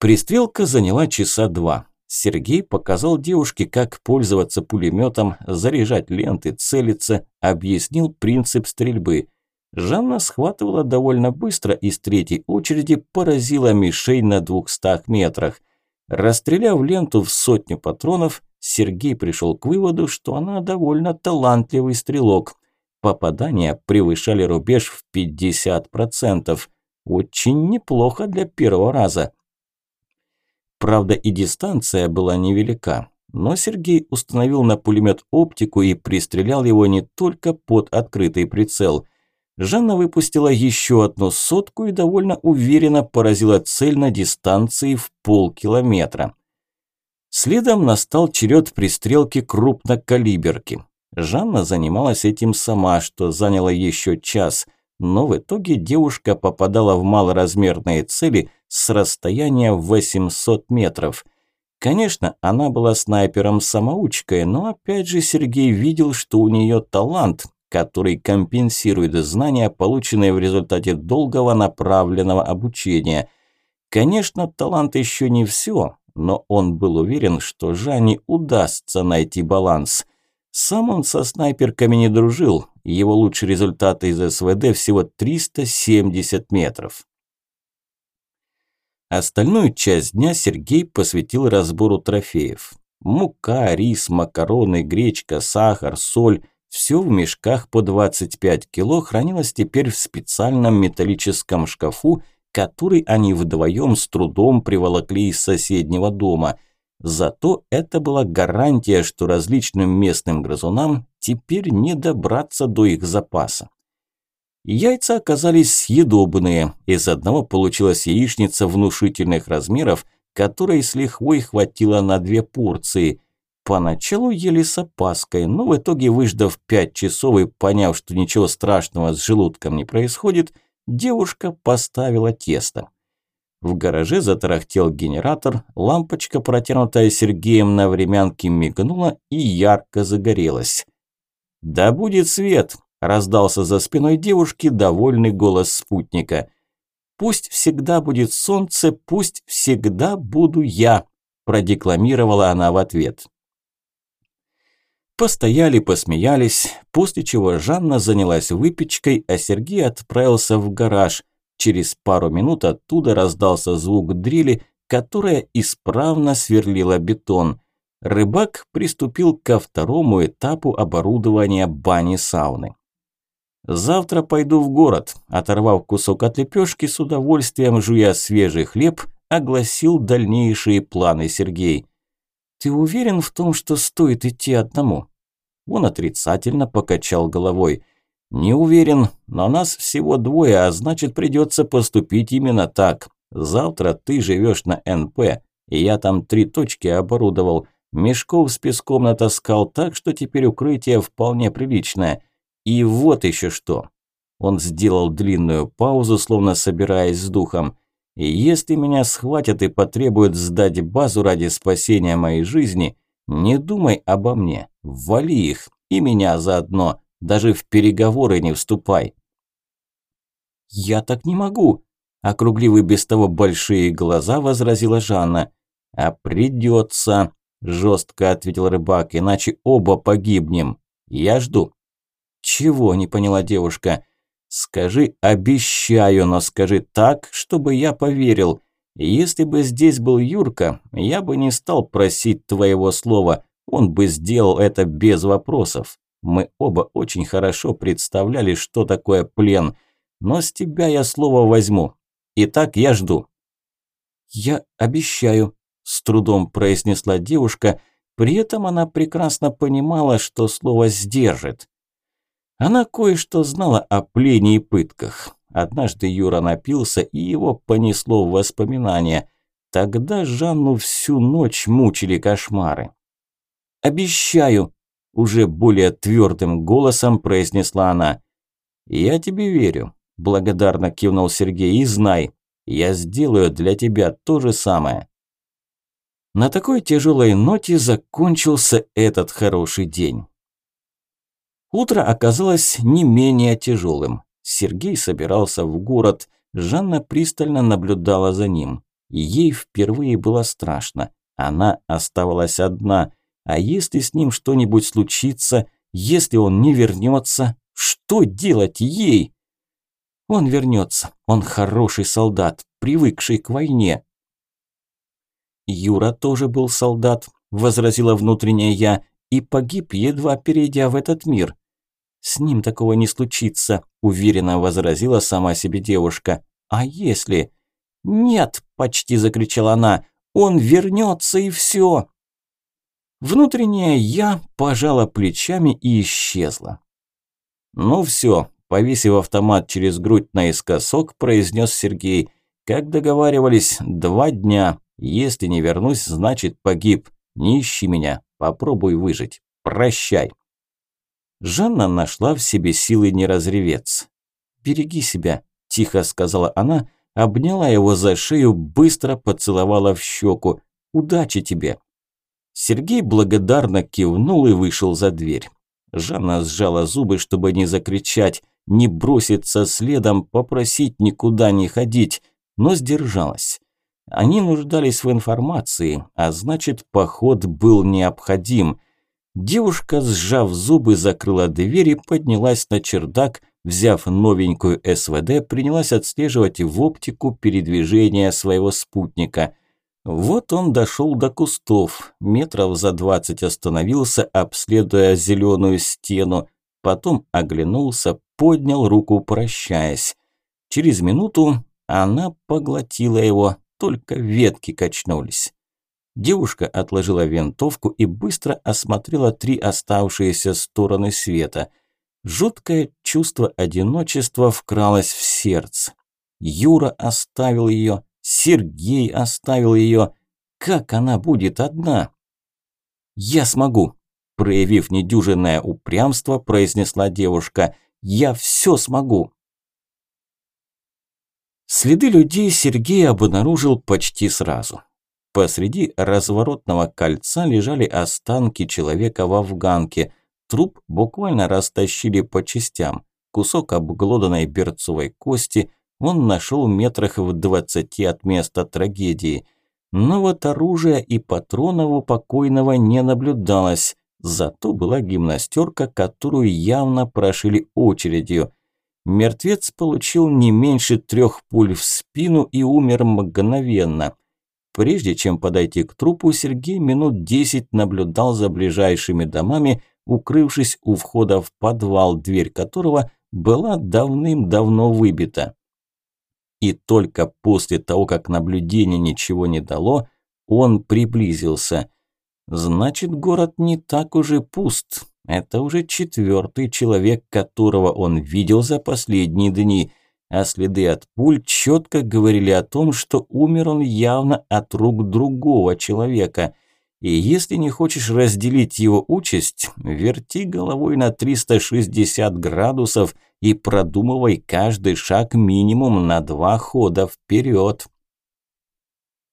Пристрелка заняла часа два. Сергей показал девушке, как пользоваться пулеметом, заряжать ленты, целиться, объяснил принцип стрельбы. Жанна схватывала довольно быстро и с третьей очереди поразила мишень на двухстах метрах. Расстреляв ленту в сотню патронов, Сергей пришел к выводу, что она довольно талантливый стрелок. Попадания превышали рубеж в 50%. Очень неплохо для первого раза. Правда, и дистанция была невелика. Но Сергей установил на пулемет оптику и пристрелял его не только под открытый прицел. Жанна выпустила еще одну сотку и довольно уверенно поразила цель на дистанции в полкилометра. Следом настал черед пристрелки крупнокалиберки. Жанна занималась этим сама, что заняло еще час, но в итоге девушка попадала в малоразмерные цели с расстояния в 800 метров. Конечно, она была снайпером-самоучкой, но опять же Сергей видел, что у нее талант, который компенсирует знания, полученные в результате долгого направленного обучения. Конечно, талант еще не все, но он был уверен, что Жанне удастся найти баланс. Сам он со снайперками не дружил, его лучший результат из СВД всего 370 метров. Остальную часть дня Сергей посвятил разбору трофеев. Мука, рис, макароны, гречка, сахар, соль – все в мешках по 25 кило хранилось теперь в специальном металлическом шкафу, который они вдвоем с трудом приволокли из соседнего дома. Зато это была гарантия, что различным местным грызунам теперь не добраться до их запаса. Яйца оказались съедобные. Из одного получилась яичница внушительных размеров, которой с лихвой хватило на две порции. Поначалу ели с опаской, но в итоге, выждав пять часов и поняв, что ничего страшного с желудком не происходит, девушка поставила тесто. В гараже затарахтел генератор, лампочка, протянутая Сергеем на времянке, мигнула и ярко загорелась. «Да будет свет!» Раздался за спиной девушки довольный голос спутника. «Пусть всегда будет солнце, пусть всегда буду я», продекламировала она в ответ. Постояли, посмеялись, после чего Жанна занялась выпечкой, а Сергей отправился в гараж. Через пару минут оттуда раздался звук дрели, которая исправно сверлила бетон. Рыбак приступил ко второму этапу оборудования бани-сауны. Завтра пойду в город, оторвав кусок от лепешки, с удовольствием жуя свежий хлеб, огласил дальнейшие планы Сергей. Ты уверен в том, что стоит идти одному? Он отрицательно покачал головой. Не уверен, но нас всего двое, а значит придется поступить именно так. Завтра ты живешь на НП, и я там три точки оборудовал. Мешков с песком натаскал так, что теперь укрытие вполне приличное – и вот еще что. Он сделал длинную паузу, словно собираясь с духом. И если меня схватят и потребуют сдать базу ради спасения моей жизни, не думай обо мне, вали их, и меня заодно, даже в переговоры не вступай. «Я так не могу», – округлив и без того большие глаза, возразила Жанна. «А придется», – жестко ответил рыбак, – «иначе оба погибнем. Я жду». «Чего?» – не поняла девушка. «Скажи «обещаю», но скажи так, чтобы я поверил. Если бы здесь был Юрка, я бы не стал просить твоего слова, он бы сделал это без вопросов. Мы оба очень хорошо представляли, что такое плен. Но с тебя я слово возьму. Итак, я жду». «Я обещаю», – с трудом произнесла девушка. При этом она прекрасно понимала, что слово сдержит. Она кое-что знала о плене и пытках. Однажды Юра напился, и его понесло в воспоминания. Тогда Жанну всю ночь мучили кошмары. «Обещаю», – уже более твердым голосом произнесла она. «Я тебе верю», – благодарно кивнул Сергей, – «и знай, я сделаю для тебя то же самое». На такой тяжелой ноте закончился этот хороший день. Утро оказалось не менее тяжелым. Сергей собирался в город, Жанна пристально наблюдала за ним. Ей впервые было страшно. Она оставалась одна. А если с ним что-нибудь случится, если он не вернется, что делать ей? Он вернется. Он хороший солдат, привыкший к войне. Юра тоже был солдат, возразила внутренняя я, и погиб, едва перейдя в этот мир. С ним такого не случится, уверенно возразила сама себе девушка. А если? Нет, почти закричала она. Он вернется и все. Внутренняя я пожала плечами и исчезла. Ну все, повесив автомат через грудь наискосок, произнес Сергей. Как договаривались, два дня. Если не вернусь, значит погиб. Не ищи меня, попробуй выжить. Прощай. Жанна нашла в себе силы не разреветься. «Береги себя», – тихо сказала она, обняла его за шею, быстро поцеловала в щеку. «Удачи тебе!» Сергей благодарно кивнул и вышел за дверь. Жанна сжала зубы, чтобы не закричать, не броситься следом, попросить никуда не ходить, но сдержалась. Они нуждались в информации, а значит, поход был необходим. Девушка, сжав зубы, закрыла дверь и поднялась на чердак, взяв новенькую СВД, принялась отслеживать в оптику передвижение своего спутника. Вот он дошел до кустов, метров за двадцать остановился, обследуя зеленую стену, потом оглянулся, поднял руку, прощаясь. Через минуту она поглотила его, только ветки качнулись. Девушка отложила винтовку и быстро осмотрела три оставшиеся стороны света. Жуткое чувство одиночества вкралось в сердце. Юра оставил ее, Сергей оставил ее. Как она будет одна? «Я смогу», – проявив недюжинное упрямство, произнесла девушка. «Я все смогу». Следы людей Сергей обнаружил почти сразу. Посреди разворотного кольца лежали останки человека в афганке. Труп буквально растащили по частям. Кусок обглоданной берцовой кости он нашел метрах в двадцати от места трагедии. Но вот оружия и патронов у покойного не наблюдалось. Зато была гимнастерка, которую явно прошили очередью. Мертвец получил не меньше трех пуль в спину и умер мгновенно – Прежде чем подойти к трупу, Сергей минут десять наблюдал за ближайшими домами, укрывшись у входа в подвал, дверь которого была давным-давно выбита. И только после того, как наблюдение ничего не дало, он приблизился. Значит, город не так уже пуст. Это уже четвертый человек, которого он видел за последние дни – а следы от пуль четко говорили о том, что умер он явно от рук другого человека. И если не хочешь разделить его участь, верти головой на 360 градусов и продумывай каждый шаг минимум на два хода вперед.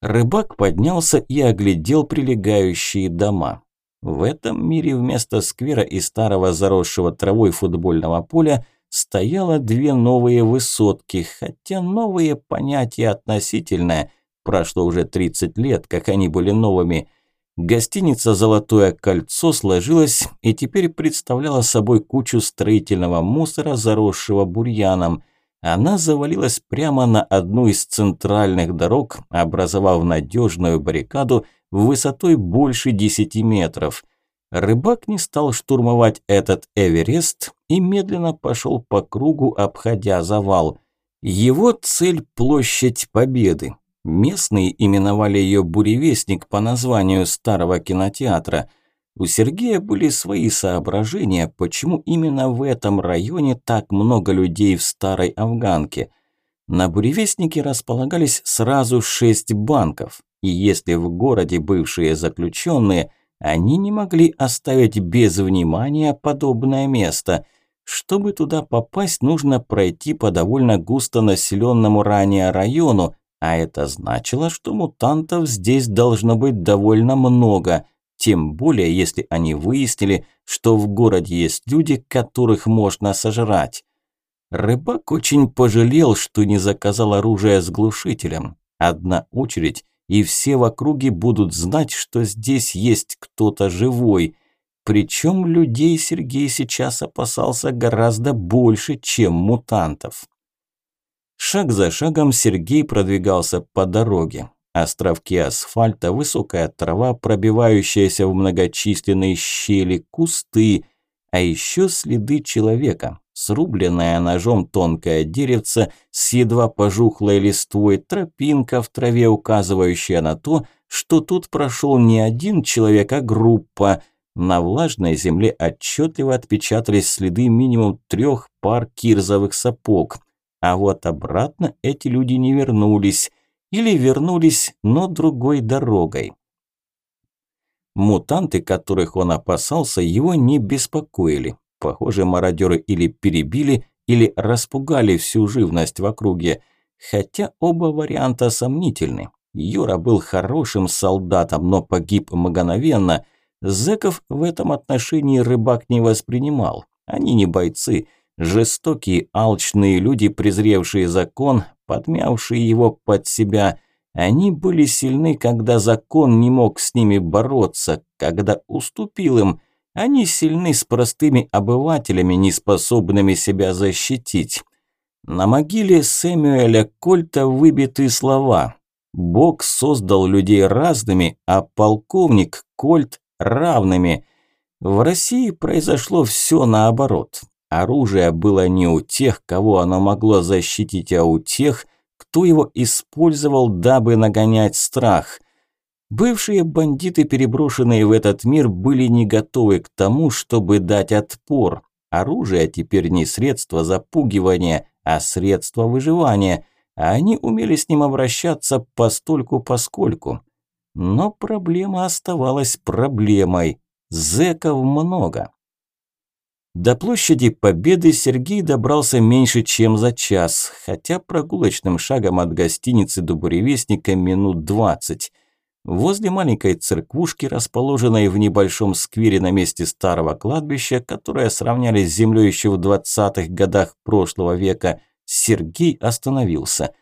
Рыбак поднялся и оглядел прилегающие дома. В этом мире вместо сквера и старого заросшего травой футбольного поля – стояло две новые высотки, хотя новые понятия относительное. Прошло уже 30 лет, как они были новыми. Гостиница «Золотое кольцо» сложилась и теперь представляла собой кучу строительного мусора, заросшего бурьяном. Она завалилась прямо на одну из центральных дорог, образовав надежную баррикаду высотой больше 10 метров. Рыбак не стал штурмовать этот Эверест и медленно пошел по кругу, обходя завал. Его цель – площадь Победы. Местные именовали ее «Буревестник» по названию старого кинотеатра. У Сергея были свои соображения, почему именно в этом районе так много людей в старой Афганке. На «Буревестнике» располагались сразу шесть банков, и если в городе бывшие заключенные – они не могли оставить без внимания подобное место. Чтобы туда попасть, нужно пройти по довольно густонаселенному ранее району, а это значило, что мутантов здесь должно быть довольно много, тем более если они выяснили, что в городе есть люди, которых можно сожрать. Рыбак очень пожалел, что не заказал оружие с глушителем. Одна очередь и все в округе будут знать, что здесь есть кто-то живой. Причем людей Сергей сейчас опасался гораздо больше, чем мутантов. Шаг за шагом Сергей продвигался по дороге. Островки асфальта, высокая трава, пробивающаяся в многочисленные щели, кусты, а еще следы человека, срубленное ножом тонкое деревце с едва пожухлой листвой, тропинка в траве, указывающая на то, что тут прошел не один человек, а группа. На влажной земле отчетливо отпечатались следы минимум трех пар кирзовых сапог. А вот обратно эти люди не вернулись. Или вернулись, но другой дорогой. Мутанты, которых он опасался, его не беспокоили. Похоже, мародеры или перебили, или распугали всю живность в округе. Хотя оба варианта сомнительны. Юра был хорошим солдатом, но погиб мгновенно. Зеков в этом отношении рыбак не воспринимал. Они не бойцы. Жестокие, алчные люди, презревшие закон, подмявшие его под себя. Они были сильны, когда закон не мог с ними бороться, когда уступил им – они сильны с простыми обывателями, не способными себя защитить. На могиле Сэмюэля Кольта выбиты слова «Бог создал людей разными, а полковник Кольт равными». В России произошло все наоборот. Оружие было не у тех, кого оно могло защитить, а у тех, кто его использовал, дабы нагонять страх – Бывшие бандиты, переброшенные в этот мир, были не готовы к тому, чтобы дать отпор. Оружие теперь не средство запугивания, а средство выживания, а они умели с ним обращаться постольку-поскольку. Но проблема оставалась проблемой. Зэков много. До площади Победы Сергей добрался меньше, чем за час, хотя прогулочным шагом от гостиницы до буревестника минут двадцать. Возле маленькой церквушки, расположенной в небольшом сквере на месте старого кладбища, которое сравняли с землей еще в 20-х годах прошлого века, Сергей остановился.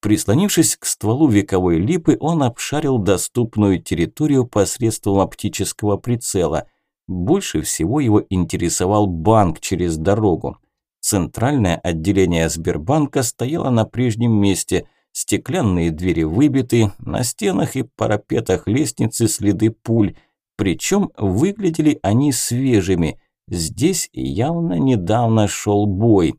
Прислонившись к стволу вековой липы, он обшарил доступную территорию посредством оптического прицела. Больше всего его интересовал банк через дорогу. Центральное отделение Сбербанка стояло на прежнем месте – Стеклянные двери выбиты, на стенах и парапетах лестницы следы пуль, причем выглядели они свежими. Здесь явно недавно шел бой.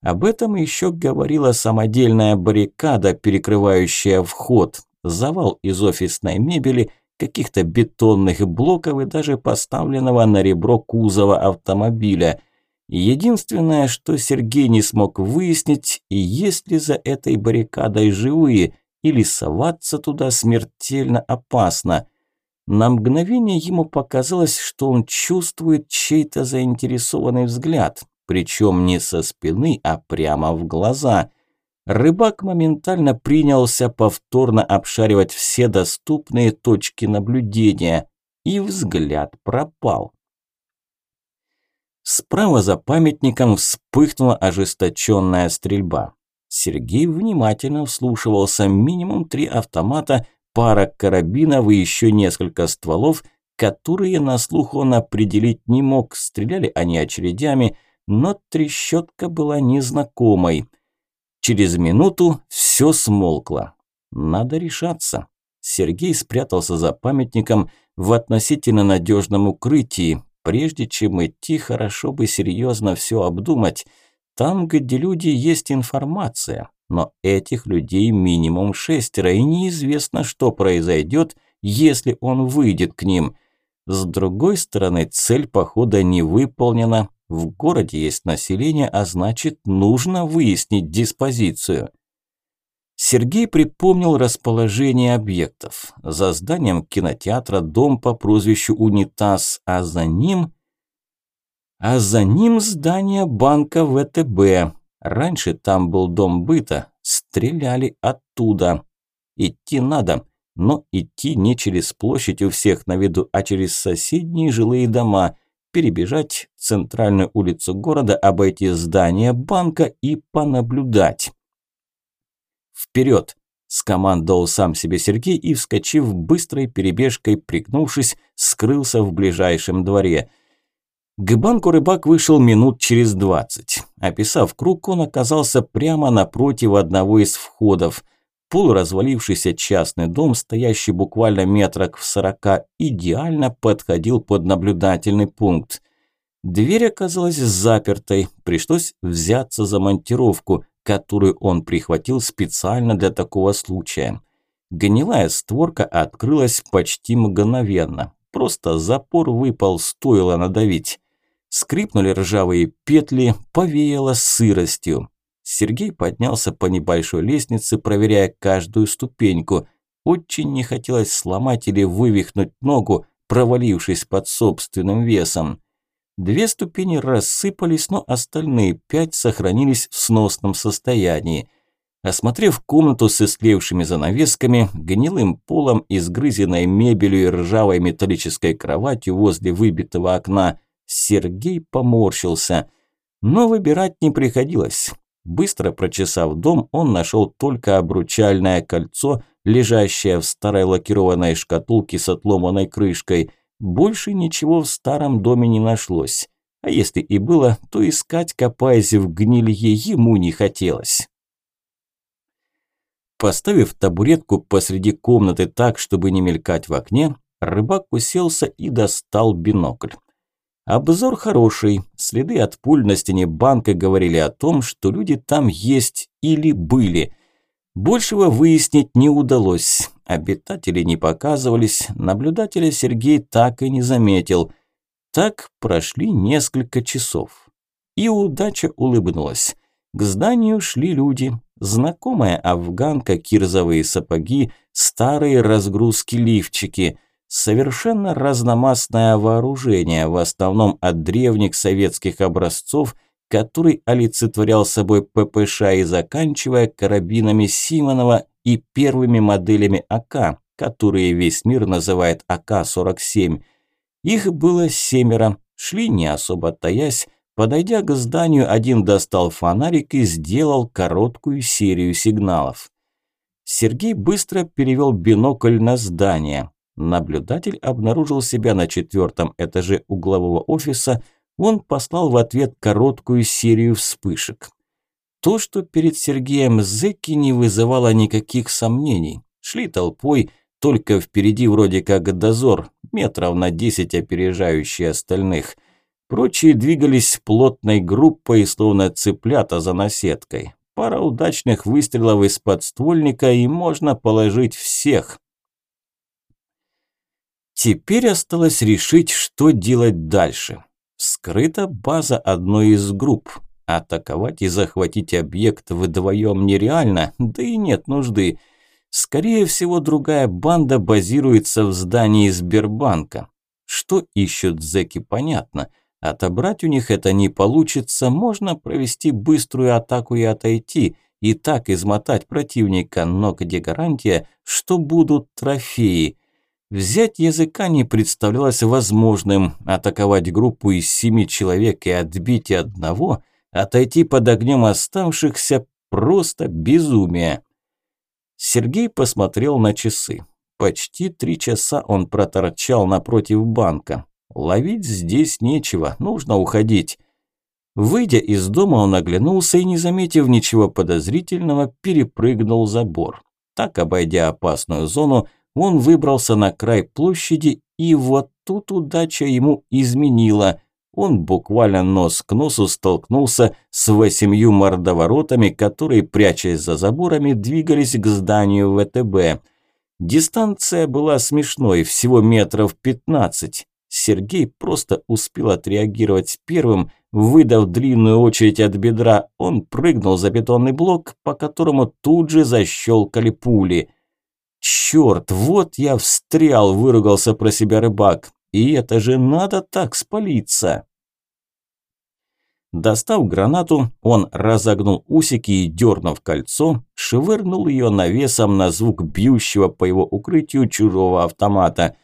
Об этом еще говорила самодельная баррикада, перекрывающая вход, завал из офисной мебели, каких-то бетонных блоков и даже поставленного на ребро кузова автомобиля – Единственное, что Сергей не смог выяснить, есть ли за этой баррикадой живые, или соваться туда смертельно опасно. На мгновение ему показалось, что он чувствует чей-то заинтересованный взгляд, причем не со спины, а прямо в глаза. Рыбак моментально принялся повторно обшаривать все доступные точки наблюдения, и взгляд пропал. Справа за памятником вспыхнула ожесточенная стрельба. Сергей внимательно вслушивался. Минимум три автомата, пара карабинов и еще несколько стволов, которые на слух он определить не мог. Стреляли они очередями, но трещотка была незнакомой. Через минуту все смолкло. Надо решаться. Сергей спрятался за памятником, в относительно надежном укрытии. Прежде чем идти, хорошо бы серьезно все обдумать. Там, где люди, есть информация, но этих людей минимум шестеро, и неизвестно, что произойдет, если он выйдет к ним. С другой стороны, цель похода не выполнена, в городе есть население, а значит, нужно выяснить диспозицию. Сергей припомнил расположение объектов. За зданием кинотеатра дом по прозвищу Унитаз, а за ним... А за ним здание банка ВТБ. Раньше там был дом быта, стреляли оттуда. Идти надо, но идти не через площадь у всех на виду, а через соседние жилые дома – перебежать центральную улицу города, обойти здание банка и понаблюдать. «Вперед!» – скомандовал сам себе Сергей и, вскочив быстрой перебежкой, пригнувшись, скрылся в ближайшем дворе. К банку рыбак вышел минут через двадцать. Описав круг, он оказался прямо напротив одного из входов – Полуразвалившийся частный дом, стоящий буквально метрах в сорока, идеально подходил под наблюдательный пункт. Дверь оказалась запертой, пришлось взяться за монтировку, которую он прихватил специально для такого случая. Гнилая створка открылась почти мгновенно. Просто запор выпал, стоило надавить. Скрипнули ржавые петли, повеяло сыростью. Сергей поднялся по небольшой лестнице, проверяя каждую ступеньку. Очень не хотелось сломать или вывихнуть ногу, провалившись под собственным весом. Две ступени рассыпались, но остальные пять сохранились в сносном состоянии. Осмотрев комнату с истлевшими занавесками, гнилым полом, изгрызенной мебелью и ржавой металлической кроватью возле выбитого окна, Сергей поморщился. Но выбирать не приходилось. Быстро прочесав дом, он нашел только обручальное кольцо, лежащее в старой лакированной шкатулке с отломанной крышкой. Больше ничего в старом доме не нашлось. А если и было, то искать, копаясь в гнилье, ему не хотелось. Поставив табуретку посреди комнаты так, чтобы не мелькать в окне, рыбак уселся и достал бинокль. Обзор хороший, следы от пуль на стене банка говорили о том, что люди там есть или были. Большего выяснить не удалось, обитатели не показывались, наблюдателя Сергей так и не заметил. Так прошли несколько часов. И удача улыбнулась. К зданию шли люди. Знакомая афганка, кирзовые сапоги, старые разгрузки-лифчики – Совершенно разномастное вооружение, в основном от древних советских образцов, который олицетворял собой ППШ и заканчивая карабинами Симонова и первыми моделями АК, которые весь мир называет АК-47. Их было семеро, шли не особо таясь, Подойдя к зданию, один достал фонарик и сделал короткую серию сигналов. Сергей быстро перевел бинокль на здание. Наблюдатель обнаружил себя на четвертом этаже углового офиса, он послал в ответ короткую серию вспышек. То, что перед Сергеем зэки не вызывало никаких сомнений. Шли толпой, только впереди вроде как дозор, метров на десять опережающий остальных. Прочие двигались плотной группой, словно цыплята за наседкой. Пара удачных выстрелов из подствольника и можно положить всех. Теперь осталось решить, что делать дальше. Скрыта база одной из групп. Атаковать и захватить объект вдвоем нереально, да и нет нужды. Скорее всего, другая банда базируется в здании Сбербанка. Что ищут зэки, понятно. Отобрать у них это не получится, можно провести быструю атаку и отойти, и так измотать противника, но где гарантия, что будут трофеи – Взять языка не представлялось возможным, атаковать группу из семи человек и отбить одного, отойти под огнем оставшихся – просто безумие. Сергей посмотрел на часы. Почти три часа он проторчал напротив банка. Ловить здесь нечего, нужно уходить. Выйдя из дома, он оглянулся и, не заметив ничего подозрительного, перепрыгнул забор. Так, обойдя опасную зону, он выбрался на край площади и вот тут удача ему изменила. Он буквально нос к носу столкнулся с восемью мордоворотами, которые, прячась за заборами, двигались к зданию ВТБ. Дистанция была смешной, всего метров пятнадцать. Сергей просто успел отреагировать первым, выдав длинную очередь от бедра. Он прыгнул за бетонный блок, по которому тут же защелкали пули. «Черт, вот я встрял!» – выругался про себя рыбак. «И это же надо так спалиться!» Достав гранату, он разогнул усики и, дернув кольцо, швырнул ее навесом на звук бьющего по его укрытию чужого автомата.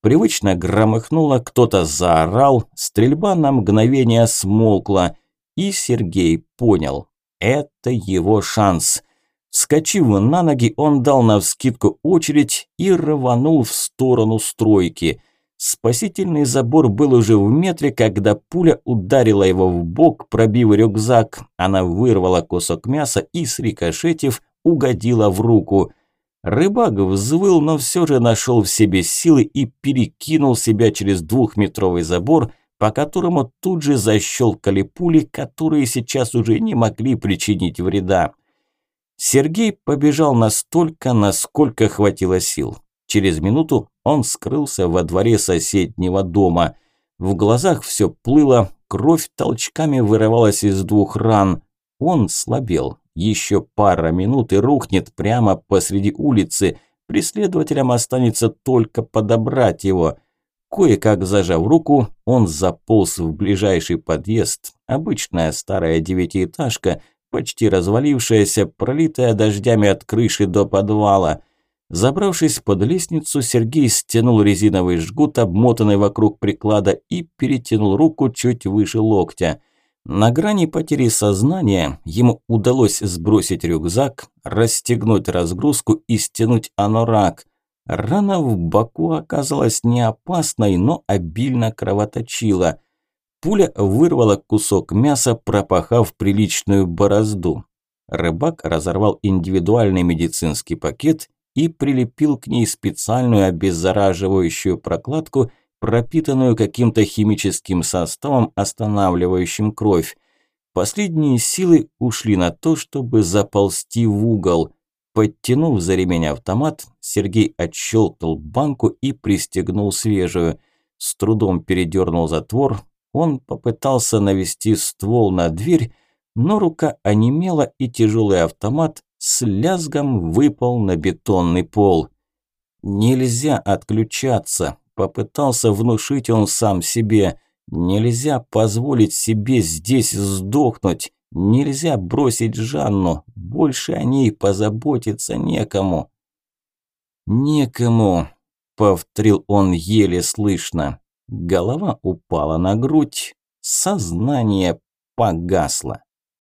Привычно громыхнуло, кто-то заорал, стрельба на мгновение смолкла, и Сергей понял – это его шанс. Вскочив на ноги, он дал навскидку очередь и рванул в сторону стройки – Спасительный забор был уже в метре, когда пуля ударила его в бок, пробив рюкзак. Она вырвала кусок мяса и, срикошетив, угодила в руку. Рыбак взвыл, но все же нашел в себе силы и перекинул себя через двухметровый забор, по которому тут же защелкали пули, которые сейчас уже не могли причинить вреда. Сергей побежал настолько, насколько хватило сил. Через минуту он скрылся во дворе соседнего дома. В глазах все плыло, кровь толчками вырывалась из двух ран. Он слабел. Еще пара минут и рухнет прямо посреди улицы. Преследователям останется только подобрать его. Кое-как зажав руку, он заполз в ближайший подъезд. Обычная старая девятиэтажка, почти развалившаяся, пролитая дождями от крыши до подвала – Забравшись под лестницу, Сергей стянул резиновый жгут, обмотанный вокруг приклада, и перетянул руку чуть выше локтя. На грани потери сознания ему удалось сбросить рюкзак, расстегнуть разгрузку и стянуть анорак. Рана в боку оказалась не опасной, но обильно кровоточила. Пуля вырвала кусок мяса, пропахав приличную борозду. Рыбак разорвал индивидуальный медицинский пакет и прилепил к ней специальную обеззараживающую прокладку, пропитанную каким-то химическим составом, останавливающим кровь. Последние силы ушли на то, чтобы заползти в угол. Подтянув за ремень автомат, Сергей отщелкнул банку и пристегнул свежую. С трудом передернул затвор, он попытался навести ствол на дверь, но рука онемела и тяжелый автомат с лязгом выпал на бетонный пол. Нельзя отключаться, попытался внушить он сам себе. Нельзя позволить себе здесь сдохнуть. Нельзя бросить Жанну, больше о ней позаботиться некому. «Некому», – повторил он еле слышно. Голова упала на грудь, сознание погасло.